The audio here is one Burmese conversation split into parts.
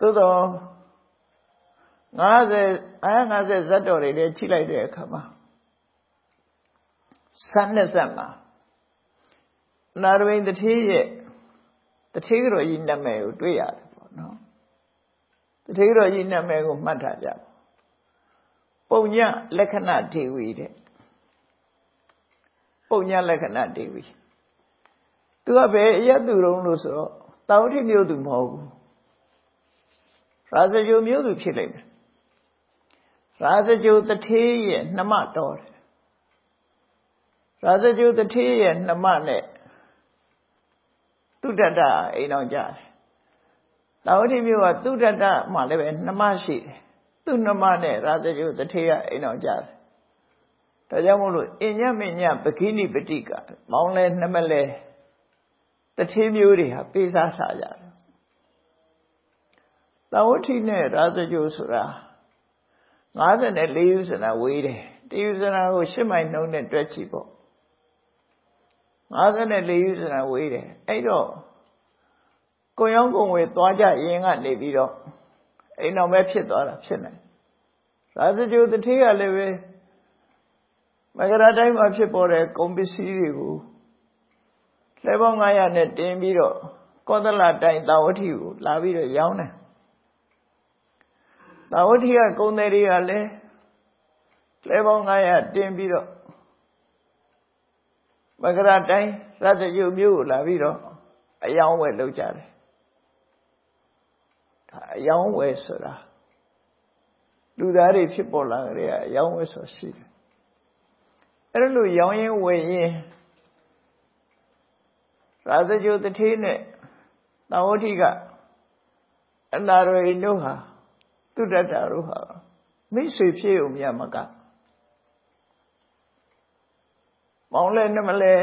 သို့တော့50 50ဇတ်တော်တွေလည်းချိလိုက်တဲ့အခါမှာဆန်းနဲ့ဆက်မှာနာရဝိန်တထေးရဲ့တထေးကတော်ကြီးနာမည်ကိုတွေ့ရတယ်ပေါ့နော်တထေးကတော်ကြီးနာမည်ကိုမှတ်ထားကြပုံညလက္ခဏာဒေဝီတဲ့ပုံညလက္ခဏာဒေဝီသူကဘယ်အရသူတုံးလို့ဆိုတော့တာဝတိမျိုးသူမဟုတ်ဘူး ရာဇဂိုမျိုးသူဖြစ်လိမ့်မယ်ရာဇဂိုတထေးရဲ့နှမတော်တယ်ရာဇဂိုတထေးရဲ့နှမနဲ့သူတတ္တအိမ်တော်ကြတယ်တာဝတိမျိုးကသူတတ္တမှလည်းပဲနှမရှိတယ်သူ့နှမနဲ့ရာဇဂိုတထေးကအိမ်တော်ကြတယ်ဒါကြောင့်မို့လို့အညမညပကိနိပတိကမောင်းလဲနှမလဲတထေးမျိုးတွေဟာပေးစားထားကြတယ် သဝတိနဲ့ရာဇဂိုဆိုတာ54ယူဇနာဝေးတယ်တယူဇနာကို10မိုင်နှုံးနဲ့တွက်ကြည့်ပေါ့54ယူဇနာဝေးတယ်အဲ့တော့ကိုရောင်းကုန်ဝေသွားကြရင်ကနေပြီးတော့အိမ်တော်ပဲဖြစ်သွားတာဖြစ်နိုင်ရာဇဂိုတထေးကလည်းပဲမကရာတိုင်းမှာဖြစ်ပေါ်တဲ့ကုန်ပစ္စည်းတွေကိုလဲပေါင်း900နဲ့တင်ပြီးတော့ကောသလတိုင်းတာဝတိကိုလာပြီးတော့ရောင်းတယ် တာဝတိကကုံတယ်တွေကလည်းလဲပေါင်း900တင်ပြီးတော့မကရာတိုင်းရသယုမျိုးကိုလာပြီးတော့အယောင်းဝယ်လုပ်ကြတယ်ဒါအယောင်းဝယ်ဆိုတာလူသားတွေဖြစ်ပေါ်လာကြတဲ့အယောင်းဝယ်ဆိုရှိတယ်အဲ့လိုရောင်းရင်ဝယ်ရင်ရာဇဂိုတထေးနဲ့တာဝတိကအနာရိတို့ဟာ သူတ္တတာတို့ဟာမိတ်ဆွေဖြစ်ုံမြတ်မကမောင်လဲနဲ့မလဲ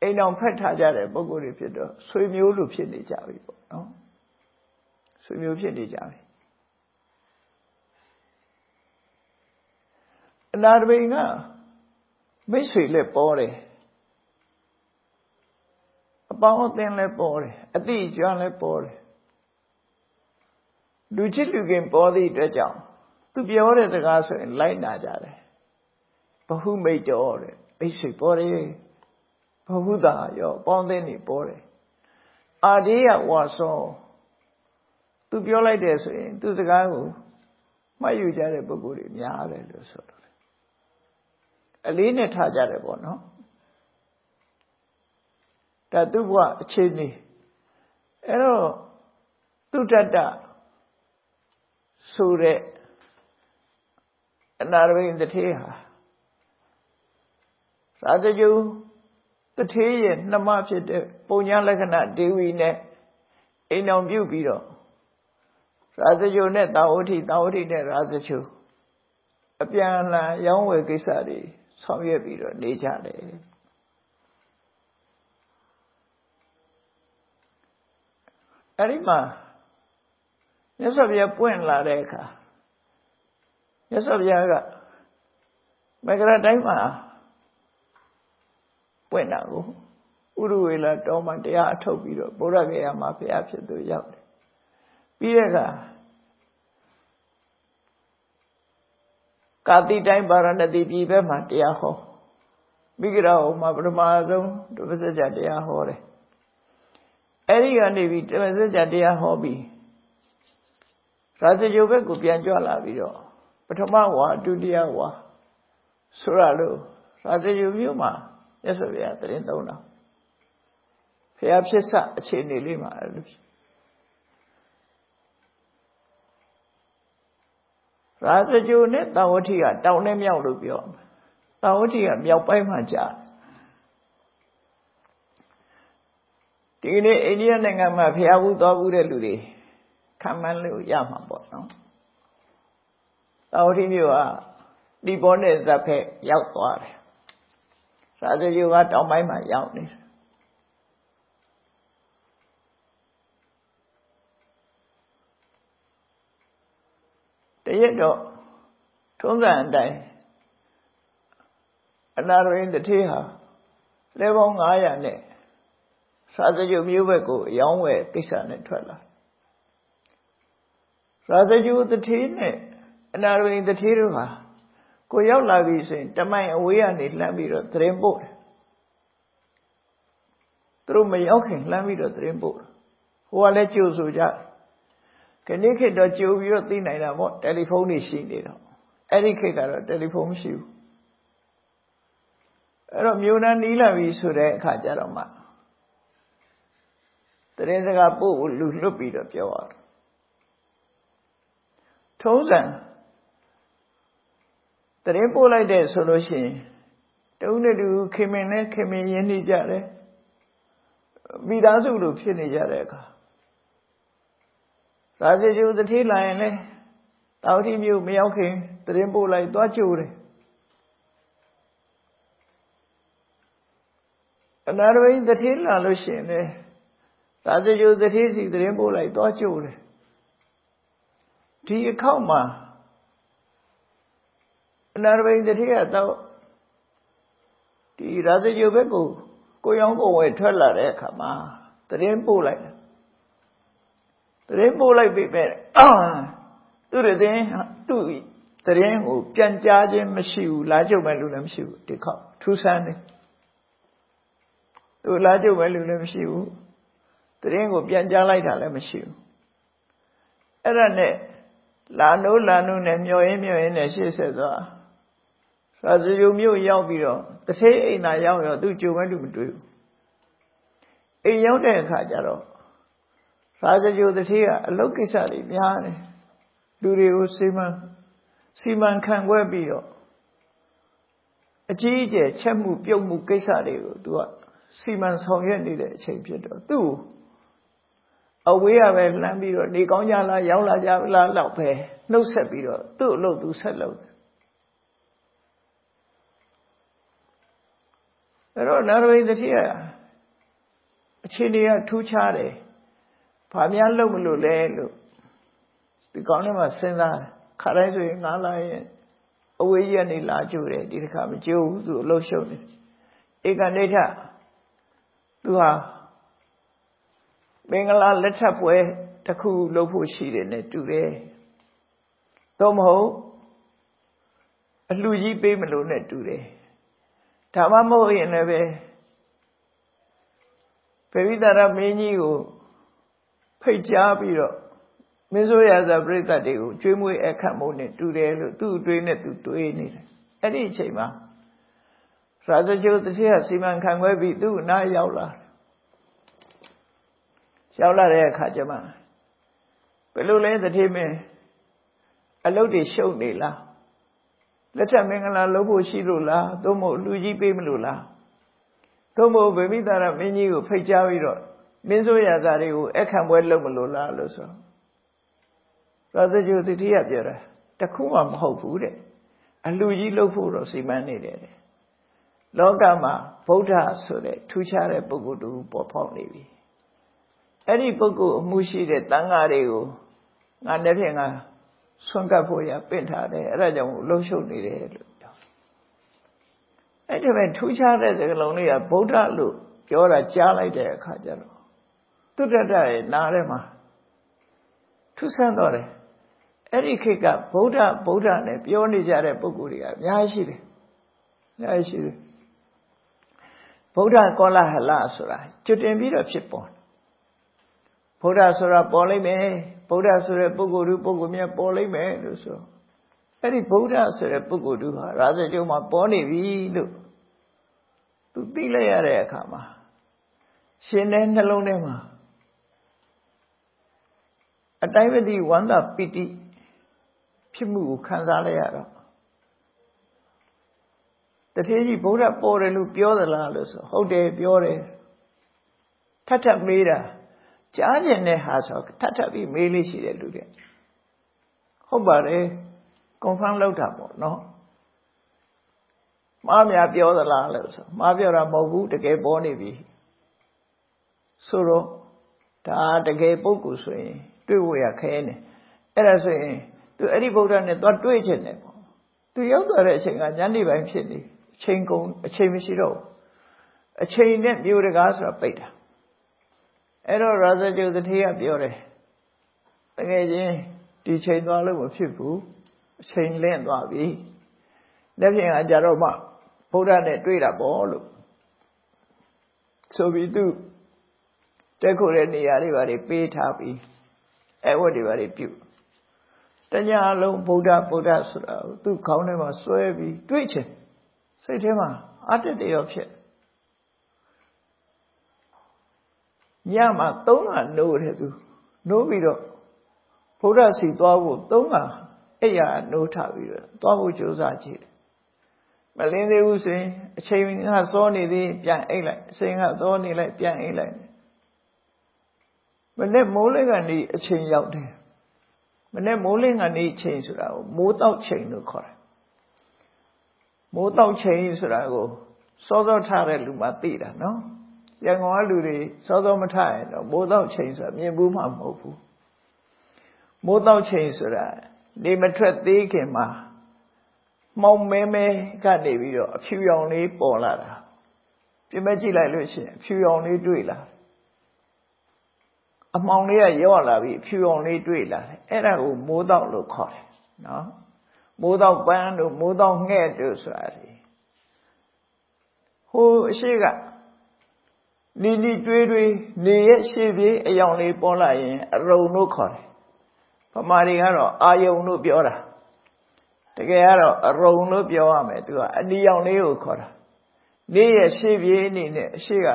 အိမ်အောင်ဖက်ထားကြတဲ့ပုံကိုယ်တွေဖြစ်တော့ဆွေမျိုးလိုဖြစ်နေကြပြီပေါ့နော်ဆွေမျိုးဖြစ်နေကြပြီအနာတပိန်ကမိတ်ဆွေလည်းပေါ်တယ်အပေါင်းအသင်းလည်းပေါ်တယ်အတိအကျွမ်းလည်းပေါ်တယ် လူချစ်လူခင်ပေါ်သည့်အတွက်ကြောင့်သူပြောတဲ့စကားဆိုရင်လိုက်နာကြတယ်ဘဟုမိတ်တော်တဲ့အိတ်ဆွေပေါ်တယ်ဘဟုသာရောပေါင်းသင်းနေပေါ်တယ်အာဒီယဝါသောသူပြောလိုက်တယ်ဆိုရင် သူစကားကိုမှတ်ယူကြတဲ့ပုဂ္ဂိုလ်တွေများတယ်လို့ဆိုတော့အလေးနဲ့ထားကြတယ်ပေါ့နော်ဒါသူ့ဘဝအခြေအနေအဲ့တော့သူတတ္တ ဆိုတဲ့အနာရဘိန်တထေးဟာရာဇဂုတထေးရဲ့နှမဖြစ်တဲ့ပုံညာလက္ခဏာဒေဝီနဲ့အိမ်အောင်ပြုတ်ပြီးတော့ရာဇဂုနဲ့တာဝတိတာဝတိနဲ့ရာဇဂုအပြန်အလှန်ရောင်းဝယ်ကိစ္စတွေဆောင်ရွက်ပြီးတော့နေကြတယ်အဲ့ဒီမှာ မြတ်စွာဘုရားပွင့်လာတဲ့အခါမြတ်စွာဘုရားကမကရတိုင်းမှာပွင့်တာကိုဥရဝေလာတောမှာတရားအထုတ်ပြီးတော့ဗုဒ္ဓဂေယမှာဘုရားဖြစ်သူရောက်တယ်ပြီးတဲ့အခါကာတိတိုင်းပါရဏတိပြည်ဘက်မှာတရားဟောမိဂရာဟောမှာပထမဆုံးဒုပစကြတရားဟောတယ်အဲ့ဒီကနေပြီးဒုပစကြတရားဟောပြီး ရာဇဂိုဘက်ကိုပြန်ကြွလာပြီးတော့ပထမဝါဒုတိယဝါဆိုရလို့ရာဇဂိုမြို့မှာမြတ်စွာဘုရားတရင်သုံးတာဖះဖြစ်စအခြေအနေလေးမှာအဲ့လိုရာဇဂိုနဲ့တာဝတိကတောင်နဲ့မြောက်လို့ပြောတာဝတိကမြောက်ပိုင်းမှာကြာဒီနေ့အိန္ဒိယနိုင်ငံမှာဖះဘူးတော်ဘူးတဲ့လူတွေ ခံမှန်းလို့ရမှာပေါ့နော်တာဝတိမြို့ကဒီပေါ်နဲ့ဇက်ဖက်ရောက်သွားတယ်ရာဇဂိုကတောင်ပိုင်းမှာရောက်နေတယ်တရက်တော့ထုံးစံအတိုင်းအနာရင်းတထေးဟာလဲပေါင်း900နဲ့စာစကြုံမျိုးဘက်ကိုအယောင်းဝယ်ကိစ္စနဲ့ထွက်လာ ရာဇဂျူတထေးနဲ့အနာရဝိတထေးတို့ဟာကိုရောက်လာပြီဆိုရင်တမိုင်အဝေးကနေလှမ်းပြီးတော့သတင်းပို့တယ်သူတို့မရောက်ခင်လှမ်းပြီးတော့သတင်းပို့တယ်ဟိုကလည်းကြိုဆိုကြခဏခေတ်တော့ကြိုပြီးတော့သိနိုင်တာပေါ့တယ်လီဖုန်းတွေရှိနေတော့အဲ့ဒီခေတ်ကတော့တယ်လီဖုန်းမရှိဘူးအဲ့တော့မြို့နာနီးလာပြီဆိုတဲ့အခါကျတော့မှတရင်စကားပို့လူလွတ်ပြီးတော့ပြောရတယ် ထုံးစံတရင်ပို့လိုက်တဲ့ဆိုလို့ရှိရင်တုံးနဲ့တူခင်မင်နဲ့ခင်မင်ရင်းနေကြတယ်မိသားစုလိုဖြစ်နေကြတဲ့အခါရာဇဂျူတတိလာရင်လေတောတိမျိုးမရောက်ခင်တရင်ပို့လိုက်သွားကြိုးတယ်အနာရဝိတတိလာလို့ရှိရင်လေရာဇဂျူတတိစီတရင်ပို့လိုက်သွားကြိုးတယ် ဒီအခောက်မှာအနာရဝိတတိကတော့ဒီရာဇဂျူဘက်ကိုကိုရောင်းကိုဝယ်ထွက်လာတဲ့အခါမှာတရင်ပို့လိုက်တယ်တရင်ပို့လိုက်ပြီပဲသူ့တဲ့သူ့တရင်ကိုပြန်ကြားခြင်းမရှိဘူးလာကြုံမဲ့လူလည်းမရှိဘူးဒီခေါက်ထူးဆန်းတယ်သူလာကြုံမဲ့လူလည်းမရှိဘူးတရင်ကိုပြန်ကြားလိုက်တာလည်းမရှိဘူးအဲ့ဒါနဲ့ လာနိုးလာနိုးနဲ့မျောရင်းမျောရင်းနဲ့ရှေ့ဆက်သွားရာဇယုံမြို့ရောက်ပြီးတော့တထေးအိမ်သာရောက်ရောသူကြုံမဲ့လူမတွေ့ဘူးအိမ်ရောက်တဲ့အခါကျတော့ရာဇယုံတထေးကအလုတ်ကိစ္စတွေများတယ်လူတွေကိုစီမံစီမံခန့်ခွဲပြီးတော့အကြီးအကျယ်ချက်မှုပြုတ်မှုကိစ္စတွေကိုသူကစီမံဆောင်ရွက်နေတဲ့အချိန်ဖြစ်တော့သူ့ အဝေးရပဲလှမ်းပြီးတော့နေကောင်းကြလားရောက်လာကြလားတော့ပဲနှုတ်ဆက်ပြီးတော့သူ့အလုပ်သူဆက်လုပ်တယ်အဲ့တော့နာရဝိသတိကအခြေအနေကထူးခြားတယ်။ဘာများလုပ်မလို့လဲလို့ဒီကောင်းထဲမှာစဉ်းစားခါတိုင်းဆိုရင်ငါလာရင်အဝေးကြီးကနေလာကြိုတယ်ဒီတစ်ခါမကြိုဘူးသူအလုပ်ရှုပ်နေဧကနိဋ္ဌသူဟာ မင်္ဂလာလက်ထပ်ပွဲတစ်ခုလုပ်ဖို့ရှိတယ်နဲ့တူတယ်။သို့မဟုတ်အလှကြီးပေးမလို့နဲ့တူတယ်။ဒါမှမဟုတ်ရင်လည်းပဲပေဝိသရမင်းကြီးကိုဖိတ်ကြားပြီးတော့မင်းဆိုရသာပြိဿတွေကိုကျွေးမွေးအခတ်မို့နဲ့တူတယ်လို့သူ့အတွေးနဲ့သူတွေးနေတယ်အဲ့ဒီအချိန်မှာရာဇဂိုတတိယစီမံခန့်ခွဲပြီးသူ့အနားရောက်လာ ရောက်လာတဲ့အခါကျမှဘယ်လိုလဲတတိမင်းအလုပ်တွေရှုပ်နေလားလက်ထက်မင်္ဂလာလုပ်ဖို့ရှိလို့လားသို့မဟုတ်လူကြီးပေးမလို့လားသို့မဟုတ်ဗေမိတာရမင်းကြီးကိုဖိတ်ကြားပြီးတော့မင်းဆိုရစာတွေကိုအခန့်ပွဲလုပ်မလို့လားလို့ဆိုရာဇဂုသတိယပြောတာတခုမှမဟုတ်ဘူးတဲ့အလူကြီးလုပ်ဖို့တော့စီမံနေတယ်တဲ့လောကမှာဗုဒ္ဓဆိုတဲ့ထူးခြားတဲ့ပုဂ္ဂိုလ်တူပေါ်ပေါက်နေပြီ အဲ့ဒီပုဂ္ဂိုလ်အမှုရှိတဲ့တန်ဃာတွေကိုငါတစ်ဖြင့်ငါဆွန့်ကပ်ဖို့ရပင့်ထားတယ်အဲ့ဒါကြောင့်လှုပ်ရှုပ်နေတယ်လို့ပြောအဲ့ဒီမဲ့ထူးခြားတဲ့စကားလုံးလေးကဗုဒ္ဓလို့ပြောတာကြားလိုက်တဲ့အခါကျတော့သူတ္တတရဲ့နားထဲမှာထူးဆန်းတော့တယ်အဲ့ဒီခေတ်ကဗုဒ္ဓဗုဒ္ဓနဲ့ပြောနေကြတဲ့ပုဂ္ဂိုလ်တွေကအများကြီးရှိတယ်အများကြီးရှိတယ်ဗုဒ္ဓကောလဟလဆိုတာကျွတင်ပြီးတော့ဖြစ်ပေါ် ဗုဒ္ဓဆိုတာပေါ်လိမ့်မယ်ဗုဒ္ဓဆိုတဲ့ပုဂ္ဂိုလ်သူပုဂ္ဂိုလ်မြတ်ပေါ်လိမ့်မယ်လို့ဆိုအဲ့ဒီဗုဒ္ဓဆိုတဲ့ပုဂ္ဂိုလ်သူဟာရာဇကျုံမှာပေါ်နေပြီလို့သူသိလိုက်ရတဲ့အခါမှာရှင်တဲ့နှလုံးထဲမှာအတိုင်းမသိဝန္တာပိတိဖြစ်မှုကိုခံစားလိုက်ရတော့တထေးကြီးဗုဒ္ဓပေါ်တယ်လို့ပြောသလားလို့ဆိုဟုတ်တယ်ပြောတယ်ထပ်ထပ်မေးတာ ကြားကျင်တဲ့ဟာဆိုထပ်ထပ်ပြီးမေးလေးရှိတယ်လူတွေဟုတ်ပါတယ် confirm လုပ်တာပေါ့နော်မှားများပြောသလားလို့ဆိုမှားပြောတာမဟုတ်ဘူးတကယ်ပေါ်နေပြီဆိုတော့ဒါတကယ်ပုဂ္ဂိုလ်ဆိုရင်တွေ့ဖို့ရခဲနေအဲ့ဒါဆိုရင်သူအဲ့ဒီဗုဒ္ဓနဲ့သွားတွေ့ချင်တယ်ပေါ့သူရောက်သွားတဲ့အချိန်ကညနေပိုင်းဖြစ်နေအချိန်ကုန်အချိန်မရှိတော့အချိန်နဲ့မြို့တကားဆိုတာပိတ်တာ အဲ့တော့ရာဇဂုတတိယပြောတယ်တကယ်ချင်းဒီချိန်သွားလို့မဖြစ်ဘူးအချိန်လင့်သွားပြီလက်ဖြင့်ကကြတော့မှဗုဒ္ဓနဲ့တွေ့တာပေါ့လို့ဆိုပြီးသူတက်ခုတဲ့နေရာတွေဘာတွေပေးထားပြီးအဲဝတ်တွေဘာတွေပြုတညာလုံးဗုဒ္ဓဗုဒ္ဓဆိုတာသူခေါင်းထဲမှာစွဲပြီးတွေးချင်စိတ်ထဲမှာအတ္တတရောဖြစ် ညမှာသုံးကနိုးတယ်သူနိုးပြီးတော့ဗုဒ္ဓစီသွားဖို့သုံးကအဲ့ရနိုးထပြီးတော့သွားဖို့ကြိုးစားကြည့်တယ်မလင်းသေးဘူးဆိုရင်အချိန်ကစောနေသေးပြန်အိတ်လိုက်အချိန်ကစောနေလိုက်ပြန်အိတ်လိုက်မနေ့မိုးလေးကနေအချိန်ရောက်တယ်မနေ့မိုးလေးကနေအချိန်ဆိုတာကိုမိုးတောက်ချိန်လို့ခေါ်တယ်မိုးတောက်ချိန်ဆိုတာကိုစောစောထားတဲ့လူမှသိတာနော် ရန်ကုန်ကလူတွေစောစောမထရင်တော့မိုးတောက်ချိန်ဆိုတာမြင်ဘူးမှမဟုတ်ဘူးမိုးတောက်ချိန်ဆိုတာနေမထွက်သေးခင်မှာမှောင်မဲမဲကနေပြီးတော့အဖြူရောင်လေးပေါ်လာတာပြမကြည့်လိုက်လို့ရှိရင်အဖြူရောင်လေးတွေ့လာအမှောင်လေးကရော့လာပြီးအဖြူရောင်လေးတွေ့လာတယ်အဲ့ဒါကိုမိုးတောက်လို့ခေါ်တယ်နော်မိုးတောက်ပန်းတို့မိုးတောက်ငှက်တို့ဆိုတာဒီဟိုအရှိက လီလီတွေးတွေးနေရဲ့ရှေ့ပြေးအယောင်လေးပေါ်လာရင်အရုံလို့ခေါ်တယ်ဗမာတွေကတော့အာယုံလို့ပြောတာတကယ်ကတော့အရုံလို့ပြောရမယ်သူကအနီရောင်လေးကိုခေါ်တာနေ့ရဲ့ရှေ့ပြေးအနေနဲ့အရှိက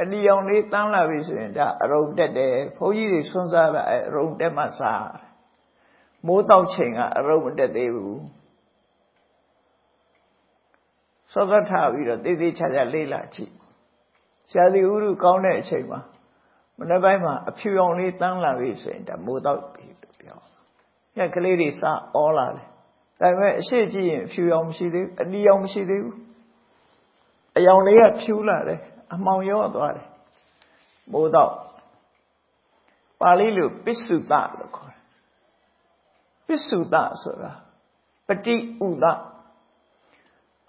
အနီရောင်လေးတန်းလာပြီဆိုရင်ဒါအရုံတက်တယ်ဘုန်းကြီးတွေဆွန်းစားတာအရုံတက်မှစားမိုးတောက်ချိန်ကအရုံမတက်သေးဘူးစောစောထားပြီးတော့တေးသေးချာချာလေးလာကြည့် ရှားစီဥရုကောင်းတဲ့အချိန်မှာမနေ့ပိုင်းမှာအဖြူရောင်လေးတန်းလာပြီဆိုရင်ဒါမိုးတောက်ပြီလို့ပြော။ညကလေးတွေစအောလာတယ်။ဒါပေမဲ့အရှိကြည့်ရင်အဖြူရောင်မရှိသေးဘူး။အနီရောင်မရှိသေးဘူး။အယောင်လေးကဖြူလာတယ်။အမှောင်ရောသွားတယ်။မိုးတောက်ပါဠိလိုပစ္စုတလို့ခေါ်တယ်။ပစ္စုတဆိုတာပฏิဥဒ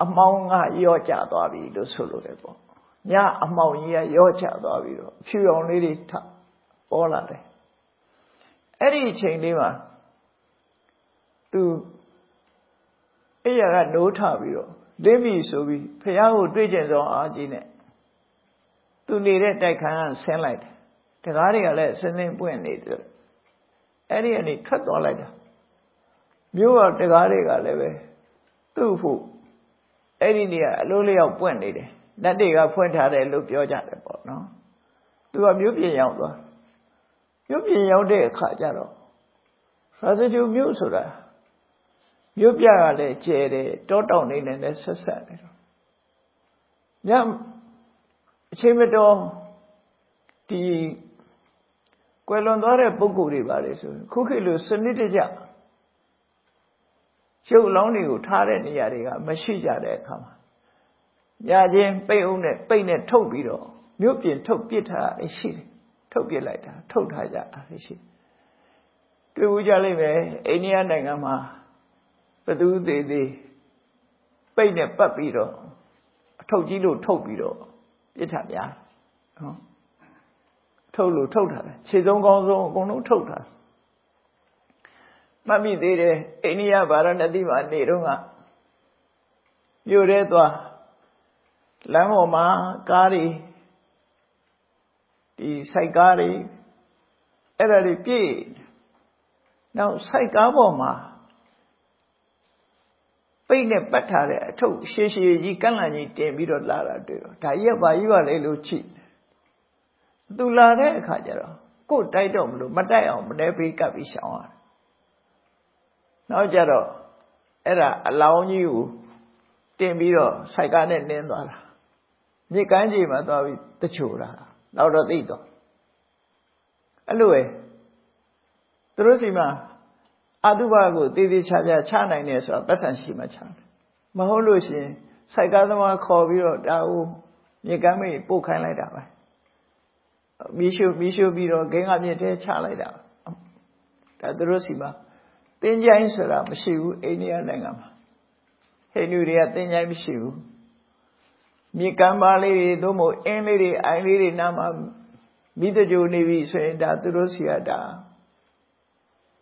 အမောင်းကရော့ကျသွားပြီလို့ဆိုလိုတယ်ပေါ့ ညအမောင်ကြီးကရော့ချသွားပြီးတော့ဖြူရောင်လေးတွေထပေါ်လာတယ်အဲ့ဒီအချိန်လေးမှာသူအဲ့ရကနိုးထပြီးတော့လင်းပြီဆိုပြီးဖះကိုတွေ့ကျင်သောအားကြီးနဲ့သူနေတဲ့တိုက်ခန်းကဆင်းလိုက်တယ်တကားတွေကလည်းဆင်းဆင်းပွင့်နေတယ်အဲ့ဒီအနေထွက်သွားလိုက်တာမြို့ကတကားတွေကလည်းပဲသူ့ဖို့အဲ့ဒီနေရာအလုံးလျောက်ပွင့်နေတယ် လက်တွေကဖွင့်ထားတယ်လို့ပြောကြတယ်ပေါ့နော်သူကမြို့ပြင်ရောက်သွားမြို့ပြင်ရောက်တဲ့အခါကျတော့ရာဇဂျူမြို့ဆိုတာမြို့ပြကလည်းကျဲတယ်တောတောင်နေနဲ့လည်းဆက်ဆက်နေတော့ညအချိန်မတော်ဒီကွယ်လွန်သွားတဲ့ပုဂ္ဂိုလ်တွေပါလေဆိုခုခေတ်လိုစနစ်တကျရုပ်လောင်းတွေကိုထားတဲ့နေရာတွေကမရှိကြတဲ့အခါမှာ ညချင်းပိတ်အောင်နဲ့ပိတ်နဲ့ထုတ်ပြီးတော့မြို့ပြင်ထုတ်ပစ်ထားတာရှိတယ်ထုတ်ပစ်လိုက်တာထုတ်ထားကြတာရှိတွေ့ဘူးကြလိမ့်မယ်အိန္ဒိယနိုင်ငံမှာဘသူသေးသေးပိတ်နဲ့ပတ်ပြီးတော့အထုတ်ကြီးလို့ထုတ်ပြီးတော့ပစ်ထားများနော်ထုတ်လို့ထုတ်ထားတယ်ခြေစုံကောင်းဆုံးအကုန်လုံးထုတ်ထားမှတ်မိသေးတယ်အိန္ဒိယဗာရဏသီမှာနေတော့ကမြို့ထဲသွား လမ်းပေါ်မှာကားတွေဒီစိုက်ကားတွေအဲ့ဒါတွေပြည့်နောက်စိုက်ကားပေါ်မှာပိတ်နဲ့ပတ်ထားတဲ့အထုပ်ရှည်ရှည်ကြီးကန့်လန့်ကြီးတင်ပြီးတော့လာတာတွေ့တော့ဒါကြီးကဘာကြီးပါလဲလို့ချိသူလာတဲ့အခါကျတော့ကို့တိုက်တော့မလို့မတိုက်အောင်မနေပေးကပ်ပြီးရှောင်ရတယ်နောက်ကြတော့အဲ့ဒါအလောင်းကြီးကိုတင်ပြီးတော့စိုက်ကားနဲ့နင်းသွားတာ မြစ်ကမ်းခြေမှာသွားပြီးတချိုတာနောက်တော့သိတော့အဲ့လိုပဲသူတို့စီမှာအတုပကိုတည်တည်ချာချာချနိုင်တယ်ဆိုတာပတ်စံရှိမှချတယ်မဟုတ်လို့ရှင်စိုက်ကားသမားခေါ်ပြီးတော့ဒါကိုမြစ်ကမ်းမေးပို့ခိုင်းလိုက်တာပဲမီးရှို့မီးရှို့ပြီးတော့ဂိမ်းကမြစ်ထဲချလိုက်တာဒါသူတို့စီမှာတင်းကြိုင်းဆိုတာမရှိဘူးအိန္ဒိယနိုင်ငံမှာဟိန္ဒူတွေကတင်းကြိုင်းမရှိဘူး မြေကမ်းပါလေးတွေသို့မဟုတ်အင်းလေးတွေအိုင်လေးတွေနားမှာမိတကြိုနေပြီဆိုရင်ဒါသူတို့စီကဒါ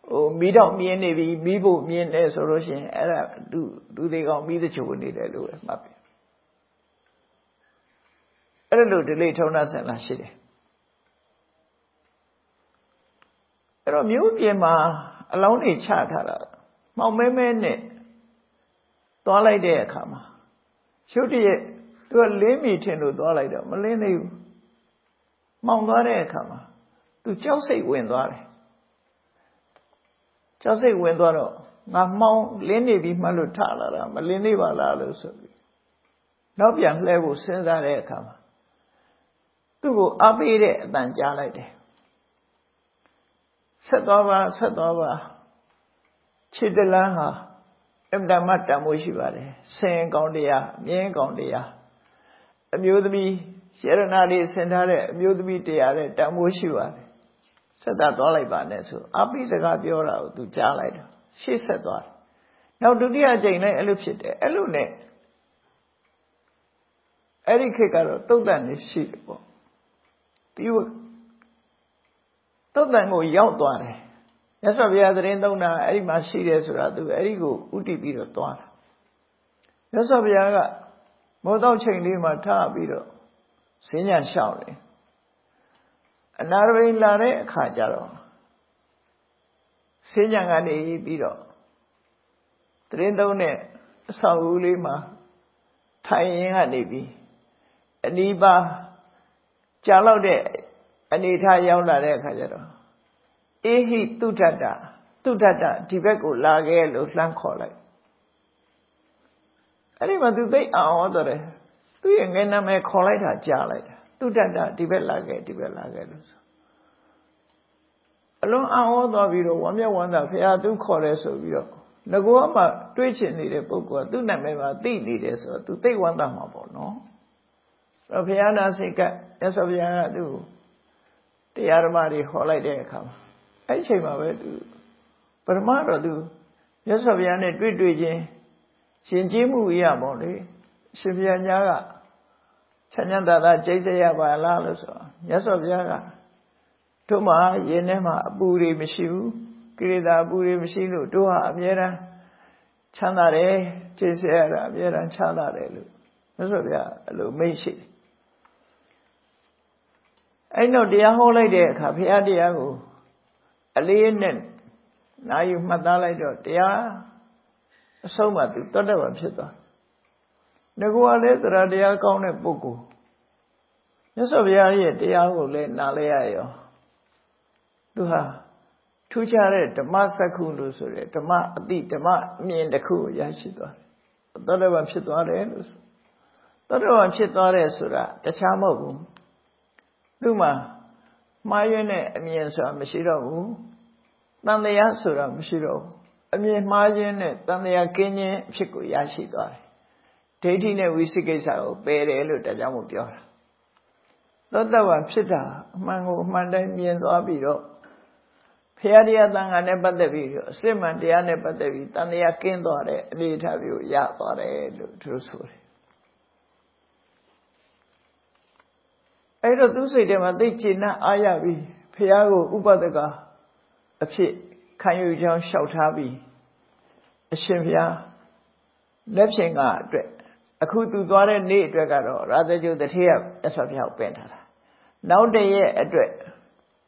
ဟဟိုမီးတော့မြင်းနေပြီမီးဖို့မြင်းနေဆိုလို့ရှိရင်အဲ့ဒါလူလူတွေကောင်မီးတချို့နေတယ်လို့ပဲမှတ်ပြီအဲ့လိုဒလိထုံးနာဆင်လာရှိတယ်အဲ့တော့မြို့ပြင်မှာအလောင်းတွေချထားတာမှောင်မဲမဲနဲ့သွားလိုက်တဲ့အခါမှာရှုပ်တရက် သူကလင်းမိထင်လို့သွားလိုက်တော့မလင်းသေးဘူးမှောင်သွားတဲ့အခါမှာသူကြောက်စိတ်ဝင်သွားတယ်ကြောက်စိတ်ဝင်သွားတော့ငါမှောင်လင်းနေပြီမှလို့ထလာတာမလင်းသေးပါလားလို့ဆိုပြီးနောက်ပြန်လှဲဖို့စဉ်းစားတဲ့အခါမှာသူ့ကိုအပေးတဲ့အတန်ကြားလိုက်တယ်ဆက်သွားပါဆက်သွားပါခြေတလန်းဟာအမ္တမတန်မိုးရှိပါတယ်ဆင်ကောင်းတရားမြင်းကောင်းတရား အမျိုးသမီးရှရနာလေးဆင်ထားတဲ့အမျိုးသမီးတရားတဲ့တန်မိုးရှိပါတယ်ဆက်သက်သွားလိုက်ပါနဲ့ဆိုအပိစကားပြောတာကိုသူကြားလိုက်တော့ရှေ့ဆက်သွားတယ်နောက်ဒုတိယအကြိမ်လည်းအဲ့လိုဖြစ်တယ်အဲ့လိုနဲ့အဲ့ဒီခေတ်ကတော့တုတ်တန်နေရှိတယ်ပေါ့ပြီးတုတ်တန်ကိုရောက်သွားတယ်မြတ်စွာဘုရားသတင်းသုံးတာအဲ့ဒီမှာရှိတယ်ဆိုတာသူအဲ့ဒီကိုဥတည်ပြီးတော့သွားတာမြတ်စွာဘုရားက မောတော့ချိန်လေးမှာထားပြီးတော့စဉ္ညာလျှောက်တယ်အနာရဘိန်လာတဲ့အခါကျတော့စဉ္ညာကနေပြီးတော့သတင်းသုံးတဲ့အဆောက်အဦလေးမှာထိုင်ရင်ကနေပြီးအနီးပါကြာလောက်တဲ့အနေထားရောက်လာတဲ့အခါကျတော့အေဟိတုထတတုထတဒီဘက်ကိုလာခဲ့လို့လှမ်းခေါ်လိုက် အဲ့ဒီမှာသူသိအောင်တော့တယ်သူရဲ့ငယ်နာမည်ခေါ်လိုက်တာကြားလိုက်တာတုထတဒီဘက်လာခဲ့ဒီဘက်လာခဲ့လို့ဆိုအလွန်အံ့ဩသွားပြီးတော့ဝမ်းမြောက်ဝမ်းသာဖရာသူခေါ်တယ်ဆိုပြီးတော့ငကောမှတွေးချင်နေတဲ့ပုဂ္ဂိုလ်ကသူ့နာမည်မှာသိနေတယ်ဆိုတော့သူသိဝမ်းသာမှာပေါ့နော်အဲ့တော့ဘုရားနာစိတ်ကမြတ်စွာဘုရားကသူ့တရားဓမ္မတွေဟောလိုက်တဲ့အခါမှာအဲ့ဒီချိန်မှာပဲသူပရမတော့သူမြတ်စွာဘုရားနဲ့တွေ့တွေ့ချင်း ရှင်ကျေးမှုရပေါ့လေရှင်ဘုရားညာကချမ်းချမ်းသာသာကြိတ်စရပါလားလို့ဆိုမြတ်စွာဘုရားကတို့မှာယင်းထဲမှာအပူတွေမရှိဘူးကိရိတာအပူတွေမရှိလို့တို့ဟာအမြဲတမ်းချမ်းသာတယ်ကြိတ်စရတာအမြဲတမ်းချမ်းသာတယ်လို့မြတ်စွာဘုရားအဲ့လိုမိတ်ရှိတယ်အဲ့တော့တရားဟောလိုက်တဲ့အခါဘုရားတရားကိုအလေးနဲ့နာယူမှတ်သားလိုက်တော့တရား အဆုံးမှသူတောတတ်မှဖြစ်သွားငါကလည်းတရားတရားကောင်းတဲ့ပုဂ္ဂိုလ်မြတ်စွာဘုရားရဲ့တရားကိုလည်းနားလဲရရောသူဟာထူးခြားတဲ့ဓမ္မစက္ခုလို့ဆိုရဲဓမ္မအတိဓမ္မအမြင်တစ်ခုကိုရရှိသွားတယ်တောတတ်မှဖြစ်သွားတယ်လို့ဆိုတောတတ်မှဖြစ်သွားတယ်ဆိုတာတခြားမဟုတ်ဘူးသူ့မှာမှားယွင်းတဲ့အမြင်ဆိုတာမရှိတော့ဘူးတန်တရားဆိုတာမရှိတော့ဘူး အမြင်မှားခြင်းနဲ့တန်တရားကင်းခြင်းအဖြစ်ကိုရရှိသွားတယ်ဒိဋ္ဌိနဲ့ဝိသိကိစ္စကိုပယ်တယ်လို့တရားမို့ပြောတာသောတဝါဖြစ်တာအမှန်ကိုအမှန်တိုင်းမြင်သွားပြီးတော့ဖရာတရားတန်ခါနဲ့ပတ်သက်ပြီးတော့အစစ်မှန်တရားနဲ့ပတ်သက်ပြီးတန်တရားကင်းသွားတဲ့အနေအထားမျိုးရသွားတယ်လို့သူတို့ဆိုတယ်အဲ့တော့သူစိတ်ထဲမှာသိကျင်나အားရပြီးဖះကိုဥပဒကအဖြစ် ခံယူကြောင်းလျှောက်ထားပြီးအရှင်ဖះလက်ဖြင့်ကအတွက်အခုသူသွားတဲ့နေ့အတွက်ကတော့ရာဇဂုတထေရအဆောဖះကိုပင်ထားတာနောက်တရက်အတွက်